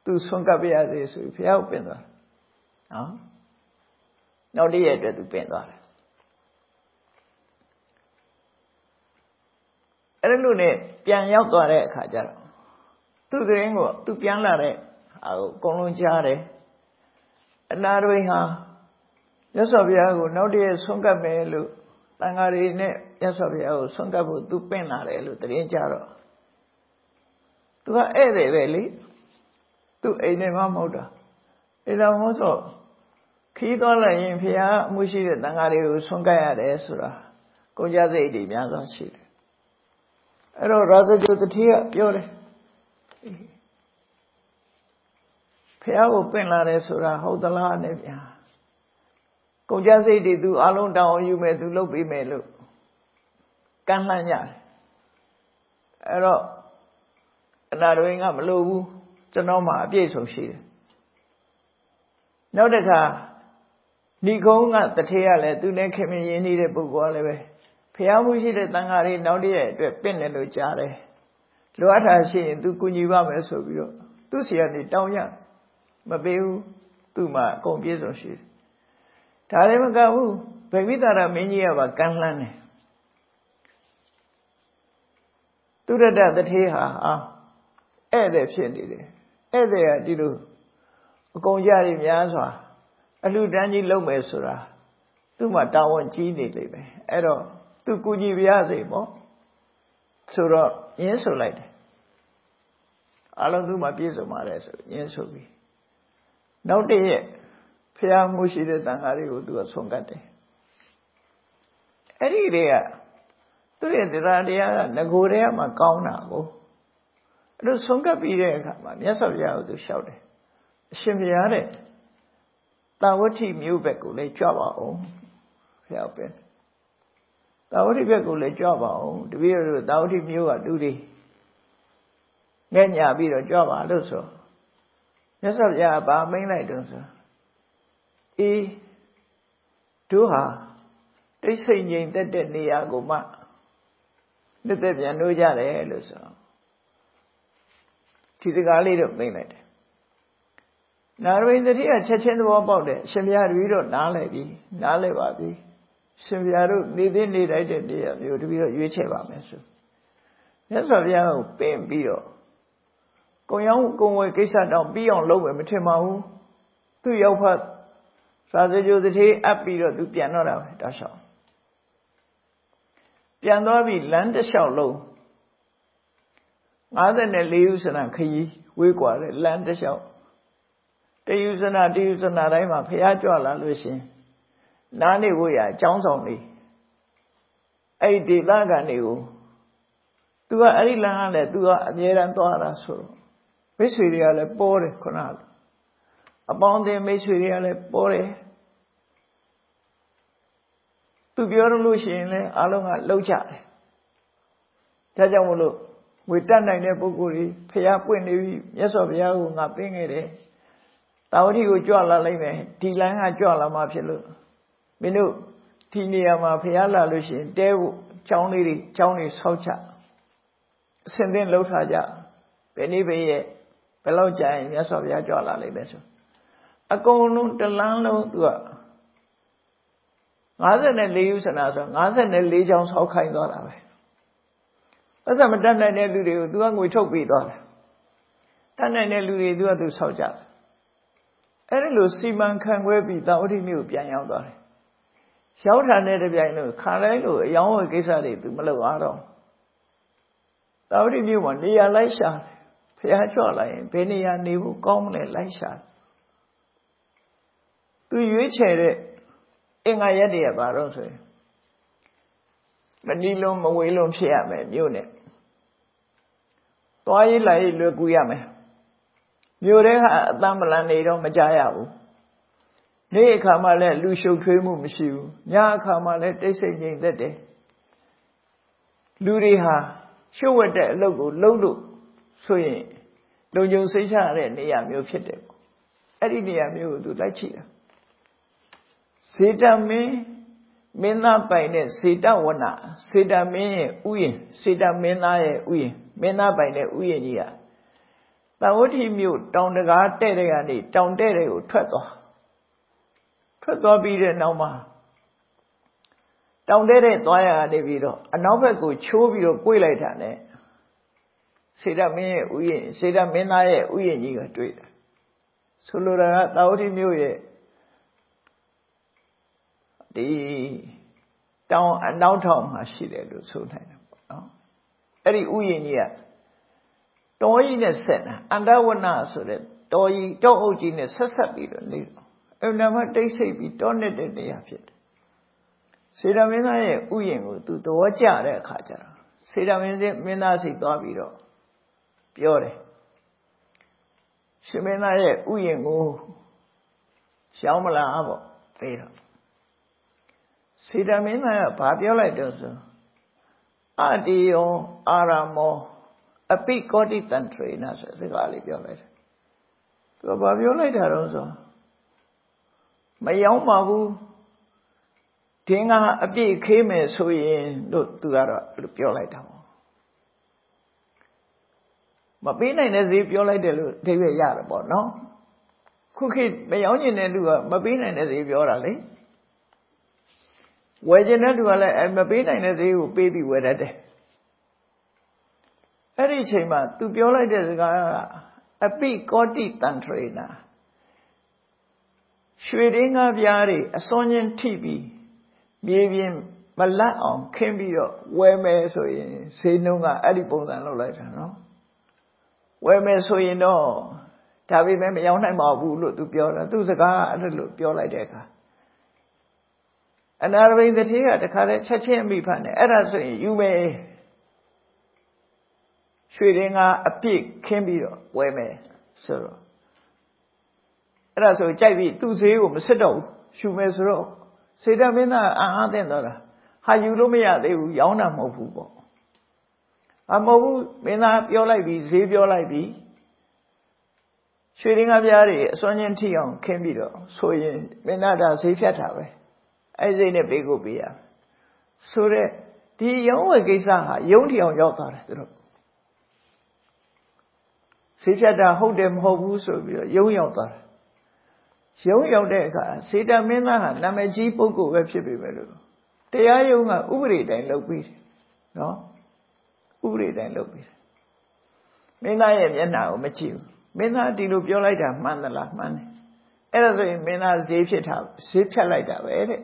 သူဆွန့်ကပ်ပြရစေဆိုပြီးဖះကိုပင်သွားနော်နောက်တရက်အတွက်သူပင်သွားတယ်အဲ့လိုနဲ့ပြန်ရောက်သွားတဲ့အခါကျတော့သူ့သတင်းကိုသူပြန်လာတဲ့ဟာကိုအကုန်လုံးကြားတယ် အနာရိဟာရသော်ဘုရားကိုနောက်တည့်ဆုံးကပ်မယ်လို့တန်ဃာတွေနဲ့ရသော်ဘုရားကိုဆုံးကပ်ဖို့သူပင့်လာတယ်လို့သတင်းကြတော့သူကဧည့်သည်ပဲလေသူအိမ်ထဲမှာမဟုတ်တာအဲ့တော့မို့ဆိုခီးသွားလိုက်ရင်ဘုရားအမှုရှိတဲ့တန်ဃာတွေကိုဆုံးကပ်ရတယ်ဆိုတာကုန်ကြစိတ်တွေများစွာရှိတယ်အဲ့တော့ရာဇဂုတတိကပြောတယ် ဖះကိုပင့်လာတယ်ဆိုတာဟုတ်သလားနဲ့ဗျာကုန်ကြစိတ်တွေသူအလုံးတောင်းအောင်ယူမယ်သူလုပ်ပေးမယ်လို့ကမ်းလှမ်းကြတယ်အဲ့တော့အနာတော်ကမလိုဘူးကျွန်တော်မှအပြည့်ဆုံးရှိတယ်နောက်တစ်ခါဏိကုံးကတထေးကလည်းသူနဲ့ခင်မင်းရင်းနေတဲ့ပုဂ္ဂိုလ်ကလည်းပဲဖျားမှုရှိတဲ့တန်ဃာတွေနောက်တည့်ရဲ့အတွက်ပြင့်တယ်လို့ကြားတယ်လိုအပ်တာရှိရင် तू ကူညီပါမယ်ဆိုပြီးတော့သူ့စီကနေတောင်းရ မပေးဘူးသူ့မှာအကုန်ပြည့်စုံရှိတယ်ဒါလည်းမကဘူးဗိမိတာရမင်းကြီးကပါကမ်းလှမ်းတယ်သူရတ္တတထေးဟာအာဧည့်သည်ဖြစ်နေတယ်ဧည့်သည်ကဒီလိုအကုန်ကြရများစွာအလှတန်းကြီးလုပ်မယ်ဆိုတာသူ့မှာတာဝန်ကြီးနေလိမ့်မယ်အဲ့တော့သူကူညီပြရစေပေါ့ဆိုတော့ရင်းဆိုလိုက်တယ်အလုံးသူ့မှာပြည့်စုံပါတယ်ဆိုရင်းဆိုပြီး နောက်တည့်ရက်ဖျားမှုရှိတဲ့တန်ခါတွေကိုသူကဆုံးကတ်တယ်အဲ့ဒီတွေကသူ့ရဲ့တရားတရားကငကိုယ်တည်းကမှကောင်းတာကိုအဲ့လိုဆုံးကပ်ပြီးတဲ့အခါမှာမြတ်စွာဘုရားကသူလျှောက်တယ်အရှင်ဘုရားတဲ့တာဝတိမျိုးဘက်ကိုလည်းကြွပါအောင်ဘုရားပဲတာဝတိဘက်ကိုလည်းကြွပါအောင်တပည့်တို့တာဝတိမျိုးကလူတွေငဲ့ညာပြီးတော့ကြွပါလို့ဆို မြတ်စွာဘုရားဗာမိန်လိုက်တုံးဆိုအေးတို့ဟာတိတ်ဆိတ်ငြိမ်သက်တဲ့နေရာကိုမှနှစ်သက်ပြန်လို့ကြတယ်လို့ဆိုဒီစကားလေးတော့သိလိုက်တယ်နာရဝိန္ဒတိကချက်ချင်းသဘောပေါက်တယ်ရှင်ဘုရားတပည့်တော့နားလဲပြီနားလဲပါပြီရှင်ဘုရားတို့နေသိနေလိုက်တဲ့နေရာမျိုးတပည့်တော့ရွေးချယ်ပါမယ်ဆိုမြတ်စွာဘုရားကိုပင့်ပြီးတော့ ကုံရောင်းကုံဝယ်ကိစ္စတောင်ပြီးအောင်လုပ်မယ်မထင်ပါဘူးသူ့ရောက်ဖတ်စာစကြိုတထေးအပ်ပြီးတော့သူပြန်တော့တာပဲတောက်လျှောက်ပြန်သွားပြီလမ်းတစ်လျှောက်လုံး54ဥစနာခရီးဝေးกว่าတဲ့လမ်းတစ်လျှောက်တယူစနာတယူစနာတိုင်းမှာဖះကြွလာလို့ရှင်နားနေဖို့ရအကြောင်းဆောင်နေအဲ့ဒီဒေသခံတွေကို तू ကအဲ့ဒီလမ်းကလည်း तू ကအမြဲတမ်းသွားတာဆိုတော့ မိတ်ဆွေတွေကလည်းပေါ်တယ်ခုနကအပေါင်းအသင်းမိတ်ဆွေတွေကလည်းပေါ်တယ်သူပြောလို့ရှိရင်လည်းအားလုံးကလှုပ်ကြတယ်ဒါကြောင့်မလို့ဝေတတ်နိုင်တဲ့ပုဂ္ဂိုလ်တွေဖះပွင့်နေပြီမြတ်စွာဘုရားကငါပင်းခဲ့တယ်တာဝတိကိုကြွလာလိုက်မယ်ဒီလမ်းကကြွလာမှဖြစ်လို့မင်းတို့ဒီနေရာမှာဖះလာလို့ရှိရင်တဲဖို့ကျောင်းလေးတွေကျောင်းတွေဆောက်ချအစင်သင်လှုပ်ထားကြဘယ်နည်းပဲရဲ့ ဘယ်လောက်ကြာရင်မြတ်စွာဘုရားကြွလာလိမ့်မယ်ဆိုအကုန်လုံးတလန်းလုံးသူက54ယူဆနာဆို54ချောင်းဆောက်ခိုင်းသွားတာပဲပတ်စံမတတ်နိုင်တဲ့လူတွေကို तू ကငွေထုတ်ပေးသွားတယ်တတ်နိုင်တဲ့လူတွေ तू က तू ဆောက်ကြတယ်အဲ့ဒီလိုစီမံခန့်ခွဲပြီးတာဝတိမြို့ပြန်ရောက်သွားတယ်ရောက်တာနဲ့တပြိုင်လို့ခါတိုင်းလို့အယောင်းဝယ်ကိစ္စတွေ तू မလုပ်အားတော့တာဝတိမြို့မှာနေရာလိုက်ရှာတယ် ဖះကြွလိုက်ရင်ဘယ်နေရာနေဖို့ကောင်းမလဲလိုက်ရှာသူရွေးချယ်တဲ့အင်္ဂါရက်တွေကဘာတော့ဆိုရင်မနီလုံးမဝေးလုံးဖြစ်ရမယ်မြို့နဲ့သွားရေးလာရေးလွယ်ကူရမယ်မြို့ထဲကအတမ်းမလန်နေတော့မကြရဘူးနေ့အခါမှလည်းလူရှုပ်ထွေးမှုမရှိဘူးညအခါမှလည်းတိတ်ဆိတ်ငြိမ်သက်တယ်လူတွေဟာရှုပ်ဝက်တဲ့အလုပ်ကိုလုပ်လို့ ဆိုရင်လုံခြုံစိတ်ချရတဲ့နေရာမျိုးဖြစ်တယ်ပေါ့အဲ့ဒီနေရာမျိုးကိုသူလိုက်ချိတာဇေတမင်းမင်းသားပိုင်တဲ့ဇေတဝနဇေတမင်းရဲ့ဥယျင်ဇေတမင်းသားရဲ့ဥယျင်မင်းသားပိုင်တဲ့ဥယျင်ကြီးကတဝတိမြို့တောင်တကားတဲ့တဲ့ကနေတောင်တဲ့တဲ့ကိုထွက်သွားထွက်သွားပြီးတဲ့နောက်မှာတောင်တဲ့တဲ့သွားရကနေပြီးတော့အနောက်ဘက်ကိုချိုးပြီးတော့ကိုွေလိုက်တာနဲ့ စေတမင်းရဲ့ဥယျင်စေတမင်းသားရဲ့ဥယျင်ကြီးကတွေ့တယ်ဆိုလိုတာကတာဝတိမြို့ရဲ့ဒီတောင်အနောက်ထောင်မှာရှိတယ်လို့ဆိုနိုင်တယ်ပေါ့နော်အဲ့ဒီဥယျင်ကြီးကတောကြီးနဲ့ဆက်တာအန္တဝနဆိုတဲ့တောကြီးတောအုပ်ကြီးနဲ့ဆက်ဆက်ပြီးတော့နေတော့အဲ့နာမတိတ်ဆိတ်ပြီးတောနေတဲ့နေရာဖြစ်တယ်စေတမင်းသားရဲ့ဥယျင်ကိုသူသဘောကျတဲ့အခါကျတော့စေတမင်းမင်းသားစိတ်သွားပြီးတော့ ပြောတယ်ရှင်မင်းသားရဲ့ဥယျင်ကိုရှောင်းမလားပေါ့ပြီးတော့စေတမင်းသားကဘာပြောလိုက်တော့ဆိုအတိယောအာရမောအပိကောတိတန်ထရေနာဆိုစကားလေးပြောလိုက်တယ်သူကဘာပြောလိုက်တာတော့ဆိုမယောင်းပါဘူးဒင်းကအပြည့်ခေးမယ်ဆိုရင်လို့သူကတော့ပြောလိုက်တာပေါ့ မပေးနိုင်တဲ့ဈေးပြောလိုက်တယ်လို့အဓိပ္ပာယ်ရတယ်ပေါ့နော်ခုခေတ်မယောင်းကျင်တဲ့လူကမပေးနိုင်တဲ့ဈေးပြောတာလေဝယ်ကျင်တဲ့လူကလည်းမပေးနိုင်တဲ့ဈေးကိုပေးပြီးဝယ်တတ်တယ်အဲ့ဒီအချိန်မှာ तू ပြောလိုက်တဲ့စကားကအပိကောတိတန်ထရေနာရွှေရင်းကားပြားတွေအစွန်ချင်းထိပြီးမြေပြင်မလတ်အောင်ခင်းပြီးတော့ဝယ်မယ်ဆိုရင်ဈေးနှုန်းကအဲ့ဒီပုံစံလုပ်လိုက်တာနော် ဝယ်မယ်ဆိုရင်တော့ဒါပေမဲ့မရောက်နိုင်ပါဘူးလို့သူပြောတာသူစကားအဲ့လိုပြောလိုက်တဲ့အခါအနာရဘိန်တတိကတခါလဲချက်ချင်းအမိဖတ်နေအဲ့ဒါဆိုရင်ယူမယ်ရွှေရင်ကအပြည့်ခင်းပြီးတော့ဝယ်မယ်ဆိုတော့အဲ့ဒါဆိုကြိုက်ပြီးသူ့ဈေးကိုမစစ်တော့ဘူးရှူမယ်ဆိုတော့စေတမင်းသားအာဟာတဲ့တော့ဟာယူလို့မရသေးဘူးရောင်းတာမဟုတ်ဘူးပေါ့ အမဟုတ်ဘူးမင်းသားပြောလိုက်ပြီးဈေးပြောလိုက်ပြီးရွှေရင်းကားပြားတွေအစွမ်းချင်းထိအောင်ခင်းပြီးတော့ဆိုရင်မင်းသားဒါဈေးဖြတ်တာပဲအဲ့ဒီနဲ့ပေးကိုပေးရဆိုတော့ဒီရုံးဝယ်ကိစ္စဟာရုံးထီအောင်ရောက်သွားတယ်သူတို့ဈေးဖြတ်တာဟုတ်တယ်မဟုတ်ဘူးဆိုပြီးတော့ရုံးရောက်သွားတယ်ရုံးရောက်တဲ့အခါစေတမင်းသားဟာနာမည်ကြီးပုဂ္ဂိုလ်ပဲဖြစ်ပေမဲ့လို့တရားရုံးကဥပဒေတိုင်းလုပ်ပြီးတယ်နော် ဥပဒေတိုင်းလုပ်ပြီးတယ်မင်းသားရဲ့မျက်နှာကိုမကြည့်ဘူးမင်းသားဒီလိုပြောလိုက်တာမှန်သလားမှန်တယ်အဲ့ဒါဆိုရင်မင်းသားဈေးဖြစ်တာဈေးဖြတ်လိုက်တာပဲတဲ့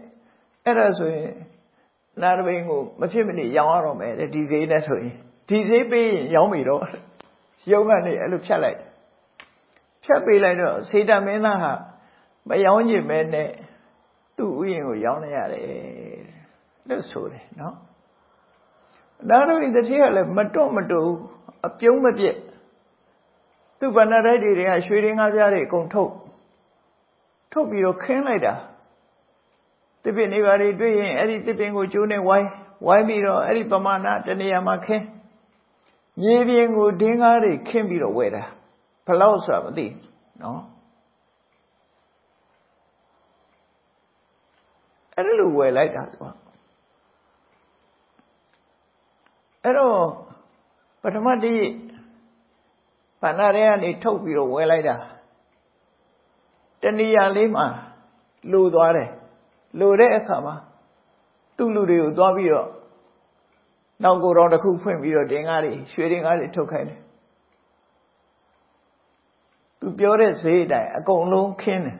အဲ့ဒါဆိုရင်နာရဘိန်ကိုမဖြစ်မနေရောင်းရတော့မယ်တဲ့ဒီဈေးနဲ့ဆိုရင်ဒီဈေးပေးရင်ရောင်းပြီတော့ရုံးကနေအဲ့လိုဖြတ်လိုက်ဖြတ်ပေးလိုက်တော့စေတမင်းသားဟာမရောင်းကျင်မဲနဲ့သူ့ဥယျာဉ်ကိုရောင်းနေရတယ်လို့ဆိုတယ်နော် ဒါတော့ဒီတတိယလည်းမတော့မတူအပြုံးမပြက်သူ့ဗန္ဒတိုက်တွေကရွှေရင်းကားပြားတွေအကုန်ထုတ်ထုတ်ပြီးတော့ခင်းလိုက်တာတစ်ပင်နေပါတွေတွေ့ရင်အဲ့ဒီတစ်ပင်ကိုကျိုးနဲ့ဝိုင်းဝိုင်းပြီးတော့အဲ့ဒီပမာဏတနေရာမှာခင်းမြေပြင်ကိုဒင်းကားတွေခင်းပြီးတော့ဝယ်တာဘလောက်ဆိုတာမသိနော်အဲ့လိုဝယ်လိုက်တာကွာ အဲ့တော့ပထမတိဗန္ဒရဲကနေထုတ်ပြီးတော့ဝယ်လိုက်တာတဏီယာလေးမှာလိုသွားတယ်လိုတဲ့အခါမှာသူ့လူတွေကိုသွားပြီးတော့နောက်ကိုယ်တော်တစ်ခုဖွင့်ပြီးတော့တင်ကားတွေရွှေတင်ကားတွေထုတ်ခိုင်းတယ်သူပြောတဲ့ဈေးအတိုင်းအကုန်လုံးခင်းတယ်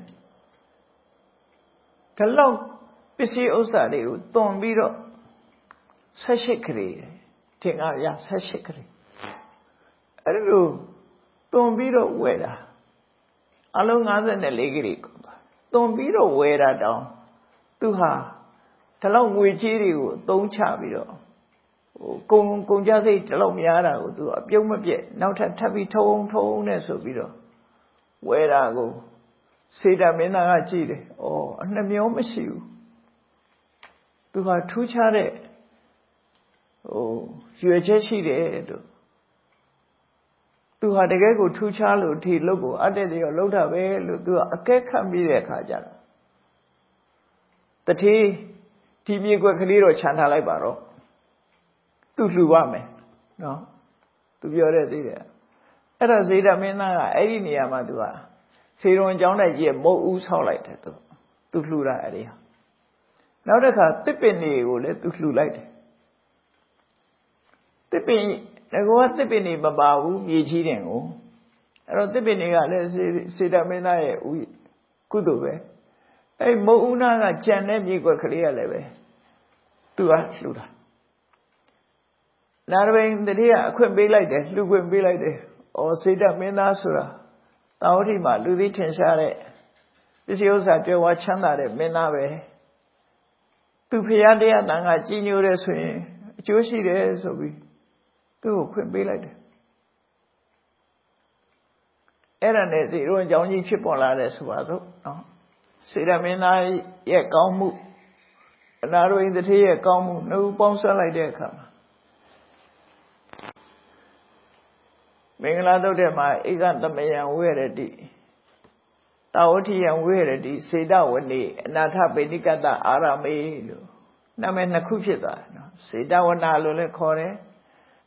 ဒါလောက်ပစ္စည်းဥစ္စာတွေကိုတွန်ပြီးတော့ဆက်ရှိခရီတ င်ကားရဆက်ရှိခရီအဲ့လိုတွန်ပြီးတော့ဝယ်တာအလုံး54ခရီကုန်သွားတွန်ပြီးတော့ဝယ်တာတောင်သူဟာဒီလောက်ငွေကြီးတွေကိုအသုံးချပြီးတော့ဟိုကုံကုံကြစိတ်ဒီလောက်များတာကိုသူအပြုံးမပြက်နောက်ထပ်ထပ်ပြီးထုံထုံနဲ့ဆိုပြီးတော့ဝဲတာကိုစေတမင်းသားကကြည့်တယ်။အော်အနှမျောမရှိဘူး။သူဟာထူးခြားတဲ့ ဟိုရွယ်ချက်ရှိတယ်လို့သူဟာတကယ်ကိုထူးခြားလို့ဒီလုပ်ကိုအတက်တရောလုပ်တာပဲလို့သူကအကဲခတ်ပြီးတဲ့အခါကျတော့တတိဒီမြေကွက်ကလေးတော့ခြံထားလိုက်ပါတော့သူလှူပါမယ်နော်သူပြောတဲ့သိတယ်အဲ့ဒါဇေဒမင်းသားကအဲ့ဒီနေရာမှာသူကစေရုံကျောင်းတိုက်ကြီးရဲ့မုတ်ဦးဆောက်လိုက်တယ်သူသူလှူတာအဲ့ဒီဟာနောက်တစ်ခါတစ်ပင်တွေကိုလည်းသူလှူလိုက်တယ် တစ်ပင်ငကောကတစ်ပင်တွေမပါဘူးမြေကြီးတင်ကိုအဲ့တော့တစ်ပင်တွေကလည်းစေတမင်းသားရဲ့ဦးကုသိုလ်ပဲအဲ့မုတ်ဦးနာကကြံတဲ့မြေကွက်ကလေးကလည်းပဲသူကလှူတာနာရဘိန်တတိယအခွင့်ပေးလိုက်တယ်လှူခွင့်ပေးလိုက်တယ်။အော်စေတမင်းသားဆိုတာတာဝတိမှာလူသိထင်ရှားတဲ့ပစ္စည်းဥစ္စာကြွယ်ဝချမ်းသာတဲ့မင်းသားပဲ။သူဖရာတရားတန်ခါကြီးညိုတယ်ဆိုရင်အကျိုးရှိတယ်ဆိုပြီး သူ့ကိုခွင့်ပေးလိုက်တယ်။အဲ့ဒါနဲ့စီရုံအကြောင်းကြီးဖြစ်ပေါ်လာတယ်ဆိုပါစို့နော်။စေတမင်းသားရဲ့ကောင်းမှုအနာရိုင်းတတိရဲ့ကောင်းမှုနှုတ်ပေါင်းဆက်လိုက်တဲ့အခါမှာမင်္ဂလာသုတ်တဲ့မှာဧကသမယံဝေရတိတာဝတိယံဝိရတိစေတဝနေအနာထပိဋိကတအာရမေလို့နာမည်နှစ်ခုဖြစ်သွားတယ်နော်စေတဝနာလို့လည်းခေါ်တယ်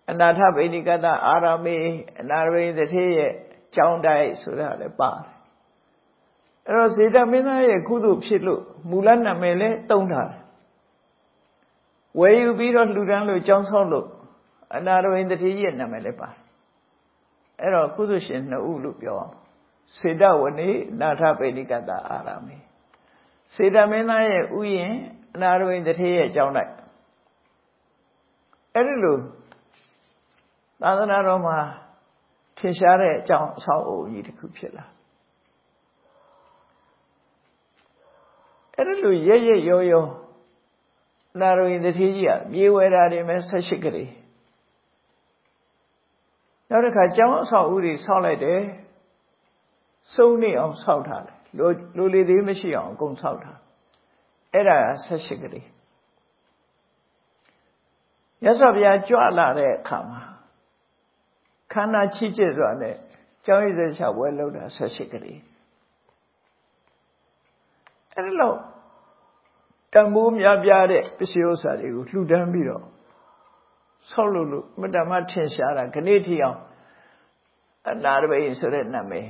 အနာထပိဋိကတအာရမေအနာရိသတိရဲ့ကြောင်းတိုက်ဆိုတာလည်းပါတယ်အဲ့တော့စေတမင်းသားရဲ့ကုသိုလ်ဖြစ်လို့မူလနာမည်လည်းတုံးထားတယ်ဝယ်ယူပြီးတော့လှူဒန်းလို့ကြောင်းဆောက်လို့အနာရိသတိရဲ့နာမည်လည်းပါတယ်အဲ့တော့ကုသိုလ်ရှင်နှစ်ဦးလို့ပြောအောင်စေတဝနေနာထပိဋိကတအာရမေစေတမင်းသားရဲ့ဥယျင်အနာရဝိတထေရဲ့အကြောင်းလိုက်အဲ့ဒီလို သာသနာတော်မှာထင်ရှားတဲ့အကြောင်းအဆောက်အဦကြီးတစ်ခုဖြစ်လာအဲ့ဒီလိုရရရောရောအနာရဝိတထေကြီးကမြေဝဲတာတွေမဲ့၁၈ကလေးနောက်တစ်ခါကျောင်းအဆောက်အဦတွေဆောက်လိုက်တယ်စုံနေအောင်ဆောက်ထားတယ်လိုလိုလေသေးမရှိအောင်အကုန်ဆောက်ထားအဲ့ဒါဆက်ရှိကလေးရသော်ဗျာကြွလာတဲ့အခါမှာ ခန္ဓာချစ်ကျစွာနဲ့ကြောင်းရည်သက်ချဝဲလောက်တာ၁၈ကလေးအဲ့ဒီလောက်တန်ဖိုးများပြားတဲ့ပစ္စည်းဥစ္စာတွေကိုလှူဒန်းပြီးတော့ဆောက်လုပ်လို့မတ္တမထင်ရှားတာခဏထီအောင်အနာရဘိဆိုတဲ့နာမည်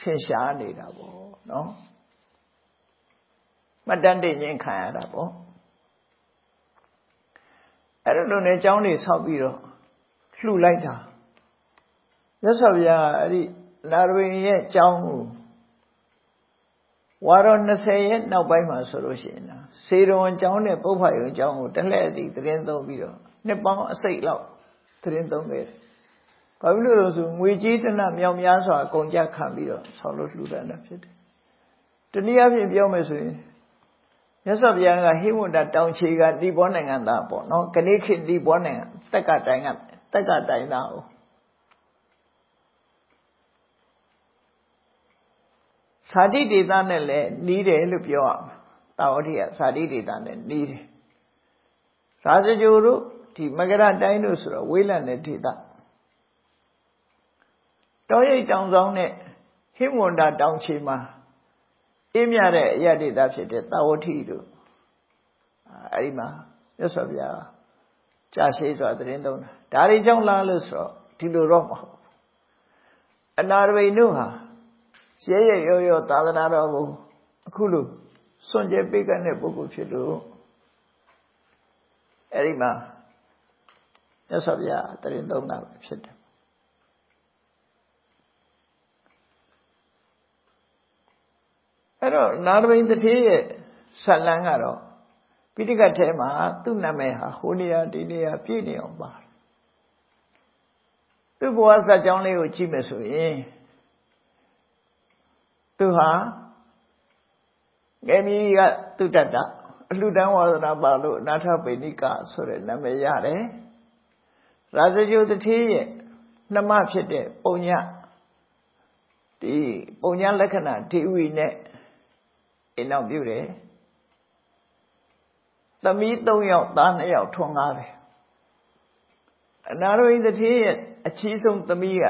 ထင်ရှားနေတာပေါ့နော်မတန်တင်ချင်းခံရတာပေါ့အဲ့လိုနဲ့ចောင်းနေဆောက်ပြီးတော့လှူလိုက်တာ မြတ်စွာဘုရားအဲ့ဒီနာရဝိရဲ့အကြောင်းကိုဝါရော20ရဲ့နောက်ပိုင်းမှာဆိုလို့ရှိရင်စေရွန်အကြောင်းနဲ့ပုပ္ဖယုံအကြောင်းကိုတလှည့်စီသတင်းသုံးပြီးတော့နှစ်ပေါင်းအစိတ်လောက်သတင်းသုံးခဲ့တယ်။ဘာဖြစ်လို့လဲဆိုငွေကြီးတနမြောင်များစွာအကုန်ကြခံပြီးတော့ဆောင်းလို့လှူဒါန်းတာဖြစ်တယ်။တနည်းအားဖြင့်ပြောမယ်ဆိုရင်မြတ်စွာဘုရားကဟိဝန္တာတောင်ခြေကတိဘောနိုင်ငံသားပေါ့နော်။ကနေ့ခေတ်တိဘောနိုင်ငံတက်ကတိုင်းကတက်ကတိုင်းသားဟုတ် ဇာတိဒေသနဲ့လည်းနီးတယ်လို့ပြောရမှာတာဝတိကဇာတိဒေသနဲ့နီးတယ်ရာဇဂိုတို့ဒီမကရတိုင်းတို့ဆိုတော့ဝေးလံတဲ့ဒေသတောရိပ်တောင်ဆောင်နဲ့ဟိမဝန္တာတောင်ချေမှာအေးမြတဲ့အရဒေသဖြစ်တဲ့တာဝတိတို့အဲ့ဒီမှာမြတ်စွာဘုရားကြာရှိစွာသတင်းသုံးတာဒါတွေကြောင့်လားလို့ဆိုတော့ဒီလိုတော့မဟုတ်အနာရဝိတို့ဟာ ရဲရဲရောရောသာသနာတော်ကိုအခုလိုစွန့်ကြဲပေးကတဲ့ပုဂ္ဂိုလ်ဖြစ်လို့အဲ့ဒီမှာမြတ်စွာဘုရားတရင်သုံးတာဖြစ်တယ်အဲ့တော့နာရဝိန်တထေးရဲ့ဇလံကတော့ပိဋကတ်ထဲမှာသူ့နာမည်ဟာဟိုနေရာဒီနေရာပြည့်နေအောင်ပါတယ်သူ့ဘဝဇာတ်ကြောင်းလေးကိုကြည့်မယ်ဆိုရင် သူဟာငယ်မီကသူတတ္တအလှတန်းဝါဒနာပါလို့အနာထပိဏိကဆိုတဲ့နာမည်ရတယ်ရာဇဂိုတထေးရဲ့နှမဖြစ်တဲ့ပုံညဒီပုံညလက္ခဏာဒေဝီနဲ့အိမ်အောင်ပြုတယ်သမီး၃ယောက်သား၂ယောက်ထွန်းကားတယ်အနာရိသတိရဲ့အချီးဆုံးသမီးက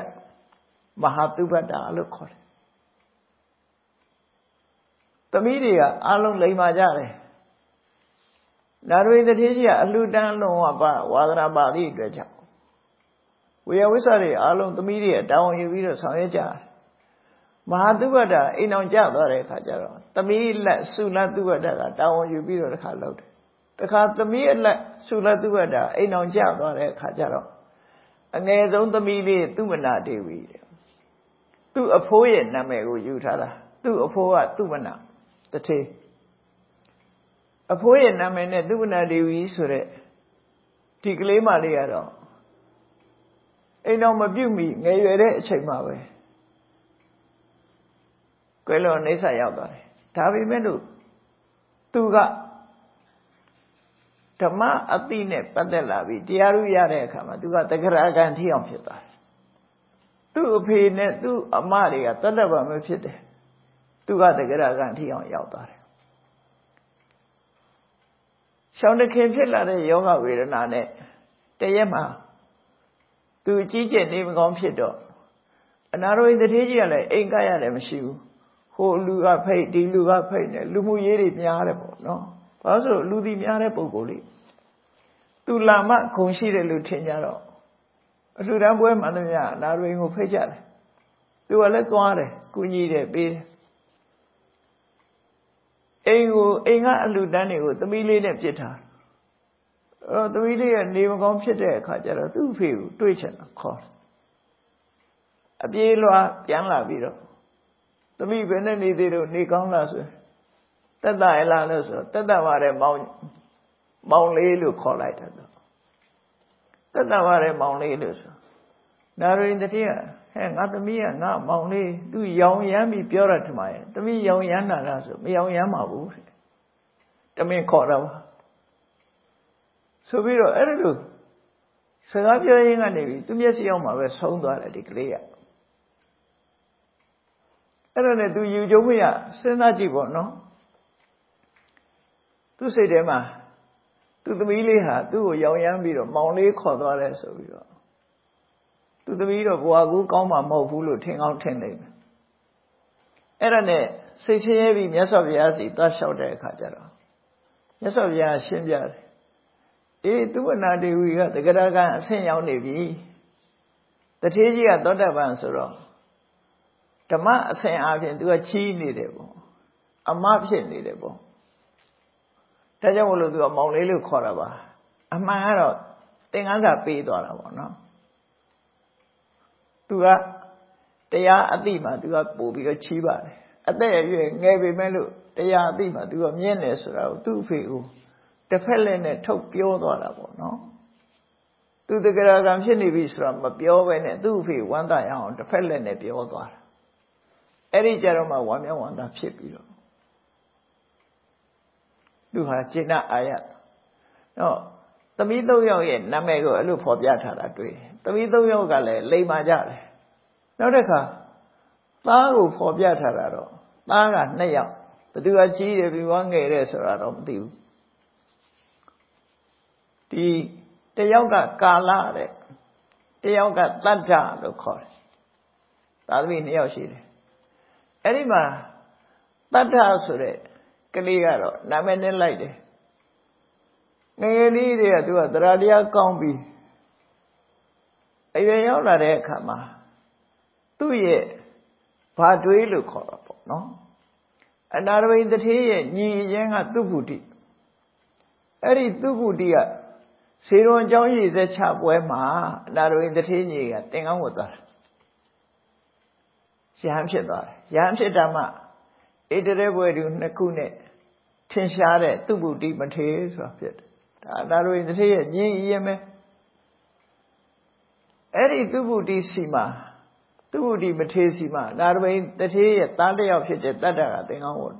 မဟာတုပ္ပတ္တာလို့ခေါ်တယ် သမီးတွေကအားလုံးလိမ်မာကြတယ်နာရိသတိကြီးကအလှတန်းလုံးဝပါဝါဒနာပါသည့်အတွက်ကြောင့်ဝေယဝိဆတွေအားလုံးသမီးတွေတောင်းယူပြီးတော့ဆောင်ရွက်ကြတယ်မဟာသုဘတ္တအိမ်အောင်ကြသွားတဲ့အခါကျတော့သမီးလက်ဆုလသုဘတ္တကတောင်းယူပြီးတော့တခါလုပ်တယ်တခါသမီးအလက်ဆုလသုဘတ္တအိမ်အောင်ကြသွားတဲ့အခါကျတော့အငယ်ဆုံးသမီးလေးသူမနာဒေဝီတဲ့သူ့အဖိုးရဲ့နာမည်ကိုယူထားတာသူ့အဖိုးကသူမနာ တထေးအဖိုးရဲ့နာမည်နဲ့သူမနာဒေဝီဆိုတဲ့ဒီကလေးမလေးကတော့အိမ်တော်မပြုတ်မီငယ်ရွယ်တဲ့အချိန်မှာပဲကွယ်လွန်နေဆာရောက်သွားတယ်ဒါပေမဲ့လို့သူကဓမ္မအတိနဲ့ပတ်သက်လာပြီးတရားဥရတဲ့အခါမှာသူကတဂရကံထိအောင်ဖြစ်သွားတယ်သူ့အဖေနဲ့သူ့အမတွေကတတ်တပါမဖြစ်တယ် သူကတဂရကံထိအောင်ရောက်သွားတယ်ရှောင်းတခင်ဖြစ်လာတဲ့ယောဂဝေဒနာနဲ့တရက်မှာသူကြီးကျယ်နေမကောင်းဖြစ်တော့အနာရောဂီတထေးကြီးကလည်းအိမ်ကရတယ်မရှိဘူးဟိုလူကဖိတ်ဒီလူကဖိတ်နေလူမှုရေးတွေများတယ်ပေါ့နော်ဘာလို့ဆိုလူဒီများတဲ့ပုံကိုယ်လေးသူလာမဂုံရှိတယ်လို့ထင်ကြတော့အလှူဒန်းပွဲမှန်သမျှနာရင်းကိုဖိတ်ကြတယ်သူကလည်းသွားတယ်ကုညီတယ်ပေးတယ် အိမ်ကိုအိမ်ကအလှူဒန်းတွေကိုသမီးလေးနဲ့ပြစ်ထားအဲ့တော့သမီးလေးကနေမကောင်းဖြစ်တဲ့အခါကျတော့သူ့ဖေကိုတွေးချင်တာခေါ်အပြေးလွှာပြန်လာပြီးတော့သမီးဘယ်နဲ့နေသေးတော့နေကောင်းလားဆိုတက်တာရလားလို့ဆိုတက်တာပါတဲ့မောင်မောင်လေးလို့ခေါ်လိုက်တယ်တက်တာပါတဲ့မောင်လေးလို့ဆိုနာရင်တတိယ ဟဲ့ငါသမီးကငါမောင်လေးသူရောင်ရမ်းပြီးပြောရထမရဲ့သမီးရောင်ရမ်းတာလားဆိုမရောင်ရမ်းပါဘူးတမင်ခေါ်တော့ဆိုပြီးတော့အဲ့လိုစကားပြောရင်းကနေပြီးသူမျက်စိရောက်မှာပဲဆုံးသွားတယ်ဒီကလေးကအဲ့ဒါနဲ့သူယူကြုံမရစဉ်းစားကြည့်ပေါ့နော်သူစိတ်ထဲမှာသူသမီးလေးဟာသူ့ကိုရောင်ရမ်းပြီးတော့မောင်လေးခေါ်သွားတယ်ဆိုပြီးတော့ သူသမီးတော့ဘွာကူကောင်းမှာမဟုတ်ဘူးလို့ထင်ကောင်းထင်နေတယ်အဲ့ဒါနဲ့စိတ်ဆင်းရဲပြီးမြတ်စွာဘုရားစီသွားလျှောက်တဲ့အခါကျတော့မြတ်စွာဘုရားရှင်းပြတယ်အေးသူဝနာဒေဝီကတဂရကအဆင့်ရောက်နေပြီတထေးကြီးကသောတပန်ဆိုတော့ဓမ္မအဆင့်အပြင်သူကချီးနေတယ်ပေါ့အမဖြစ်နေတယ်ပေါ့ဒါကြောင့်မလို့သူကမောင်လေးလို့ခေါ်တာပါအမှန်ကတော့သင်္ကန်းစာပေးသွားတာပေါ့နော် သူကတရားအတိမှသူကပို့ပြီးတော့ချီးပါတယ်အသက်အရွယ်ငယ်ပေမဲ့လို့တရားအတိမှသူကမြင့်တယ်ဆိုတာကိုသူ့အဖေကိုတစ်ဖက်လက်နဲ့ထုတ်ပြောသွားတာပေါ့နော်သူတကယ်ကံဖြစ်နေပြီဆိုတာမပြောဘဲနဲ့သူ့အဖေဝမ်းသာရအောင်တစ်ဖက်လက်နဲ့ပြောသွားတာအဲ့ဒီကြတော့မှဝမ်းမြောက်ဝမ်းသာဖြစ်ပြီးတော့သူဟာကျင့်အာရတော့သမီးသုံးယောက်ရဲ့နာမည်ကိုအဲ့လိုဖော်ပြထားတာတွေ့တယ် သမီးသုံးယောက်ကလည်းလိမ်မာကြတယ်နောက်တစ်ခါသားကိုဖော်ပြထားတာတော့သားကနှစ်ယောက်ဘသူကကြီးတယ်ဘသူကငယ်တယ်ဆိုတာတော့မသိဘူးဒီတယောက်ကကာလတဲ့တယောက်ကတတ္ထလို့ခေါ်တယ်သာသမီနှစ်ယောက်ရှိတယ်အဲ့ဒီမှာတတ္ထဆိုတဲ့ကလေးကတော့နာမည်နဲ့လိုက်တယ်ငယ်ငယ်လေးတွေကသူကသရတရားကောင်းပြီး အရွယ်ရောက်လာတဲ့အခါမှာသူ့ရဲ့ဘာတွေးလို့ခေါ်တာပေါ့နော်အနာရဝိတထေးရဲ့ညီအရင်ကသူ့ဖူတိအဲ့ဒီသူ့ဖူတိကစေရွန်เจ้าရည်စက်ချပွဲမှာအနာရဝိတထေးညီကတင်ကောင်းဝတ်သွားတာရဟန်းဖြစ်သွားတယ်ရဟန်းဖြစ်တာမှဣတရေဘွယ်သူနှစ်ခုနဲ့ထင်ရှားတဲ့သူ့ဖူတိမထေးဆိုတာဖြစ်တယ်ဒါအနာရဝိတထေးရဲ့ညီအရင်ပဲ အဲ့ဒီသူဗုဒ္ဓစီမှာသူဗုဒ္ဓမထေစီမှာနာရမိန်တထေရဲ့သားတယောက်ဖြစ်တဲ့တတ္တကသင်္ကန်းဝတ်